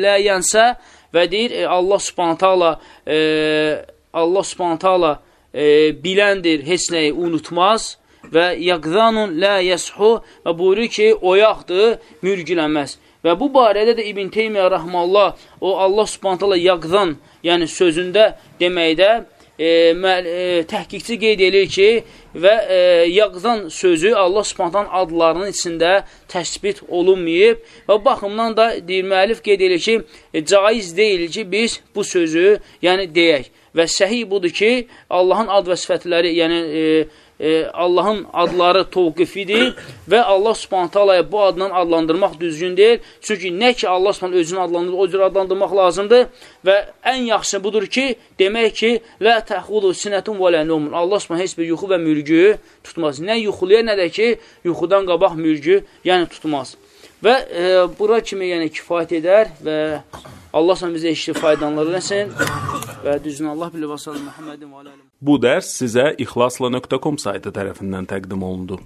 lə yənsə və deyir e, Allah subhanətlə e, Allah subhanətlə e, biləndir, heç nəyi unutmaz və yaqzanun lə yəshu və buyurur ki, oyaqdır, mürgüləməz. Və bu barədə də İbn Teymiyyə Rəhmallah o Allah subhanətlə yaqzan, yəni sözündə deməkdə e, e, təhqiqçi qeyd edir ki, və e, yaqzan sözü Allah subhanətlərin adlarının içində təsbit olunmayıb və baxımdan da deyir, müəllif qeyd edir ki, e, caiz deyil ki, biz bu sözü yəni deyək. Və səhih budur ki, Allahın ad və sifətləri, yəni e, e, Allahın adları tovqifidir və Allah subhanətə alaya bu adla adlandırmaq düzgün deyil. Çünki nə ki Allah subhanətə özünü adlandırır, o cür adlandırmaq lazımdır və ən yaxşı budur ki, demək ki, lə təxudu sinətun və lənumun. Allah subhanətə heç bir yuxu və mürgü tutmaz. Nə yuxuluya, nə də ki, yuxudan qabaq mürgü, yəni tutmaz. Və e, bura kimi yəni kifayət edər və Allah sana bizə işli faydalanlar eləsin və düzün Allah bilir və sallallahu Muhammedin və aləlim.
Bu dərs sizə ixlasla.com saytı tərəfindən təqdim olundu.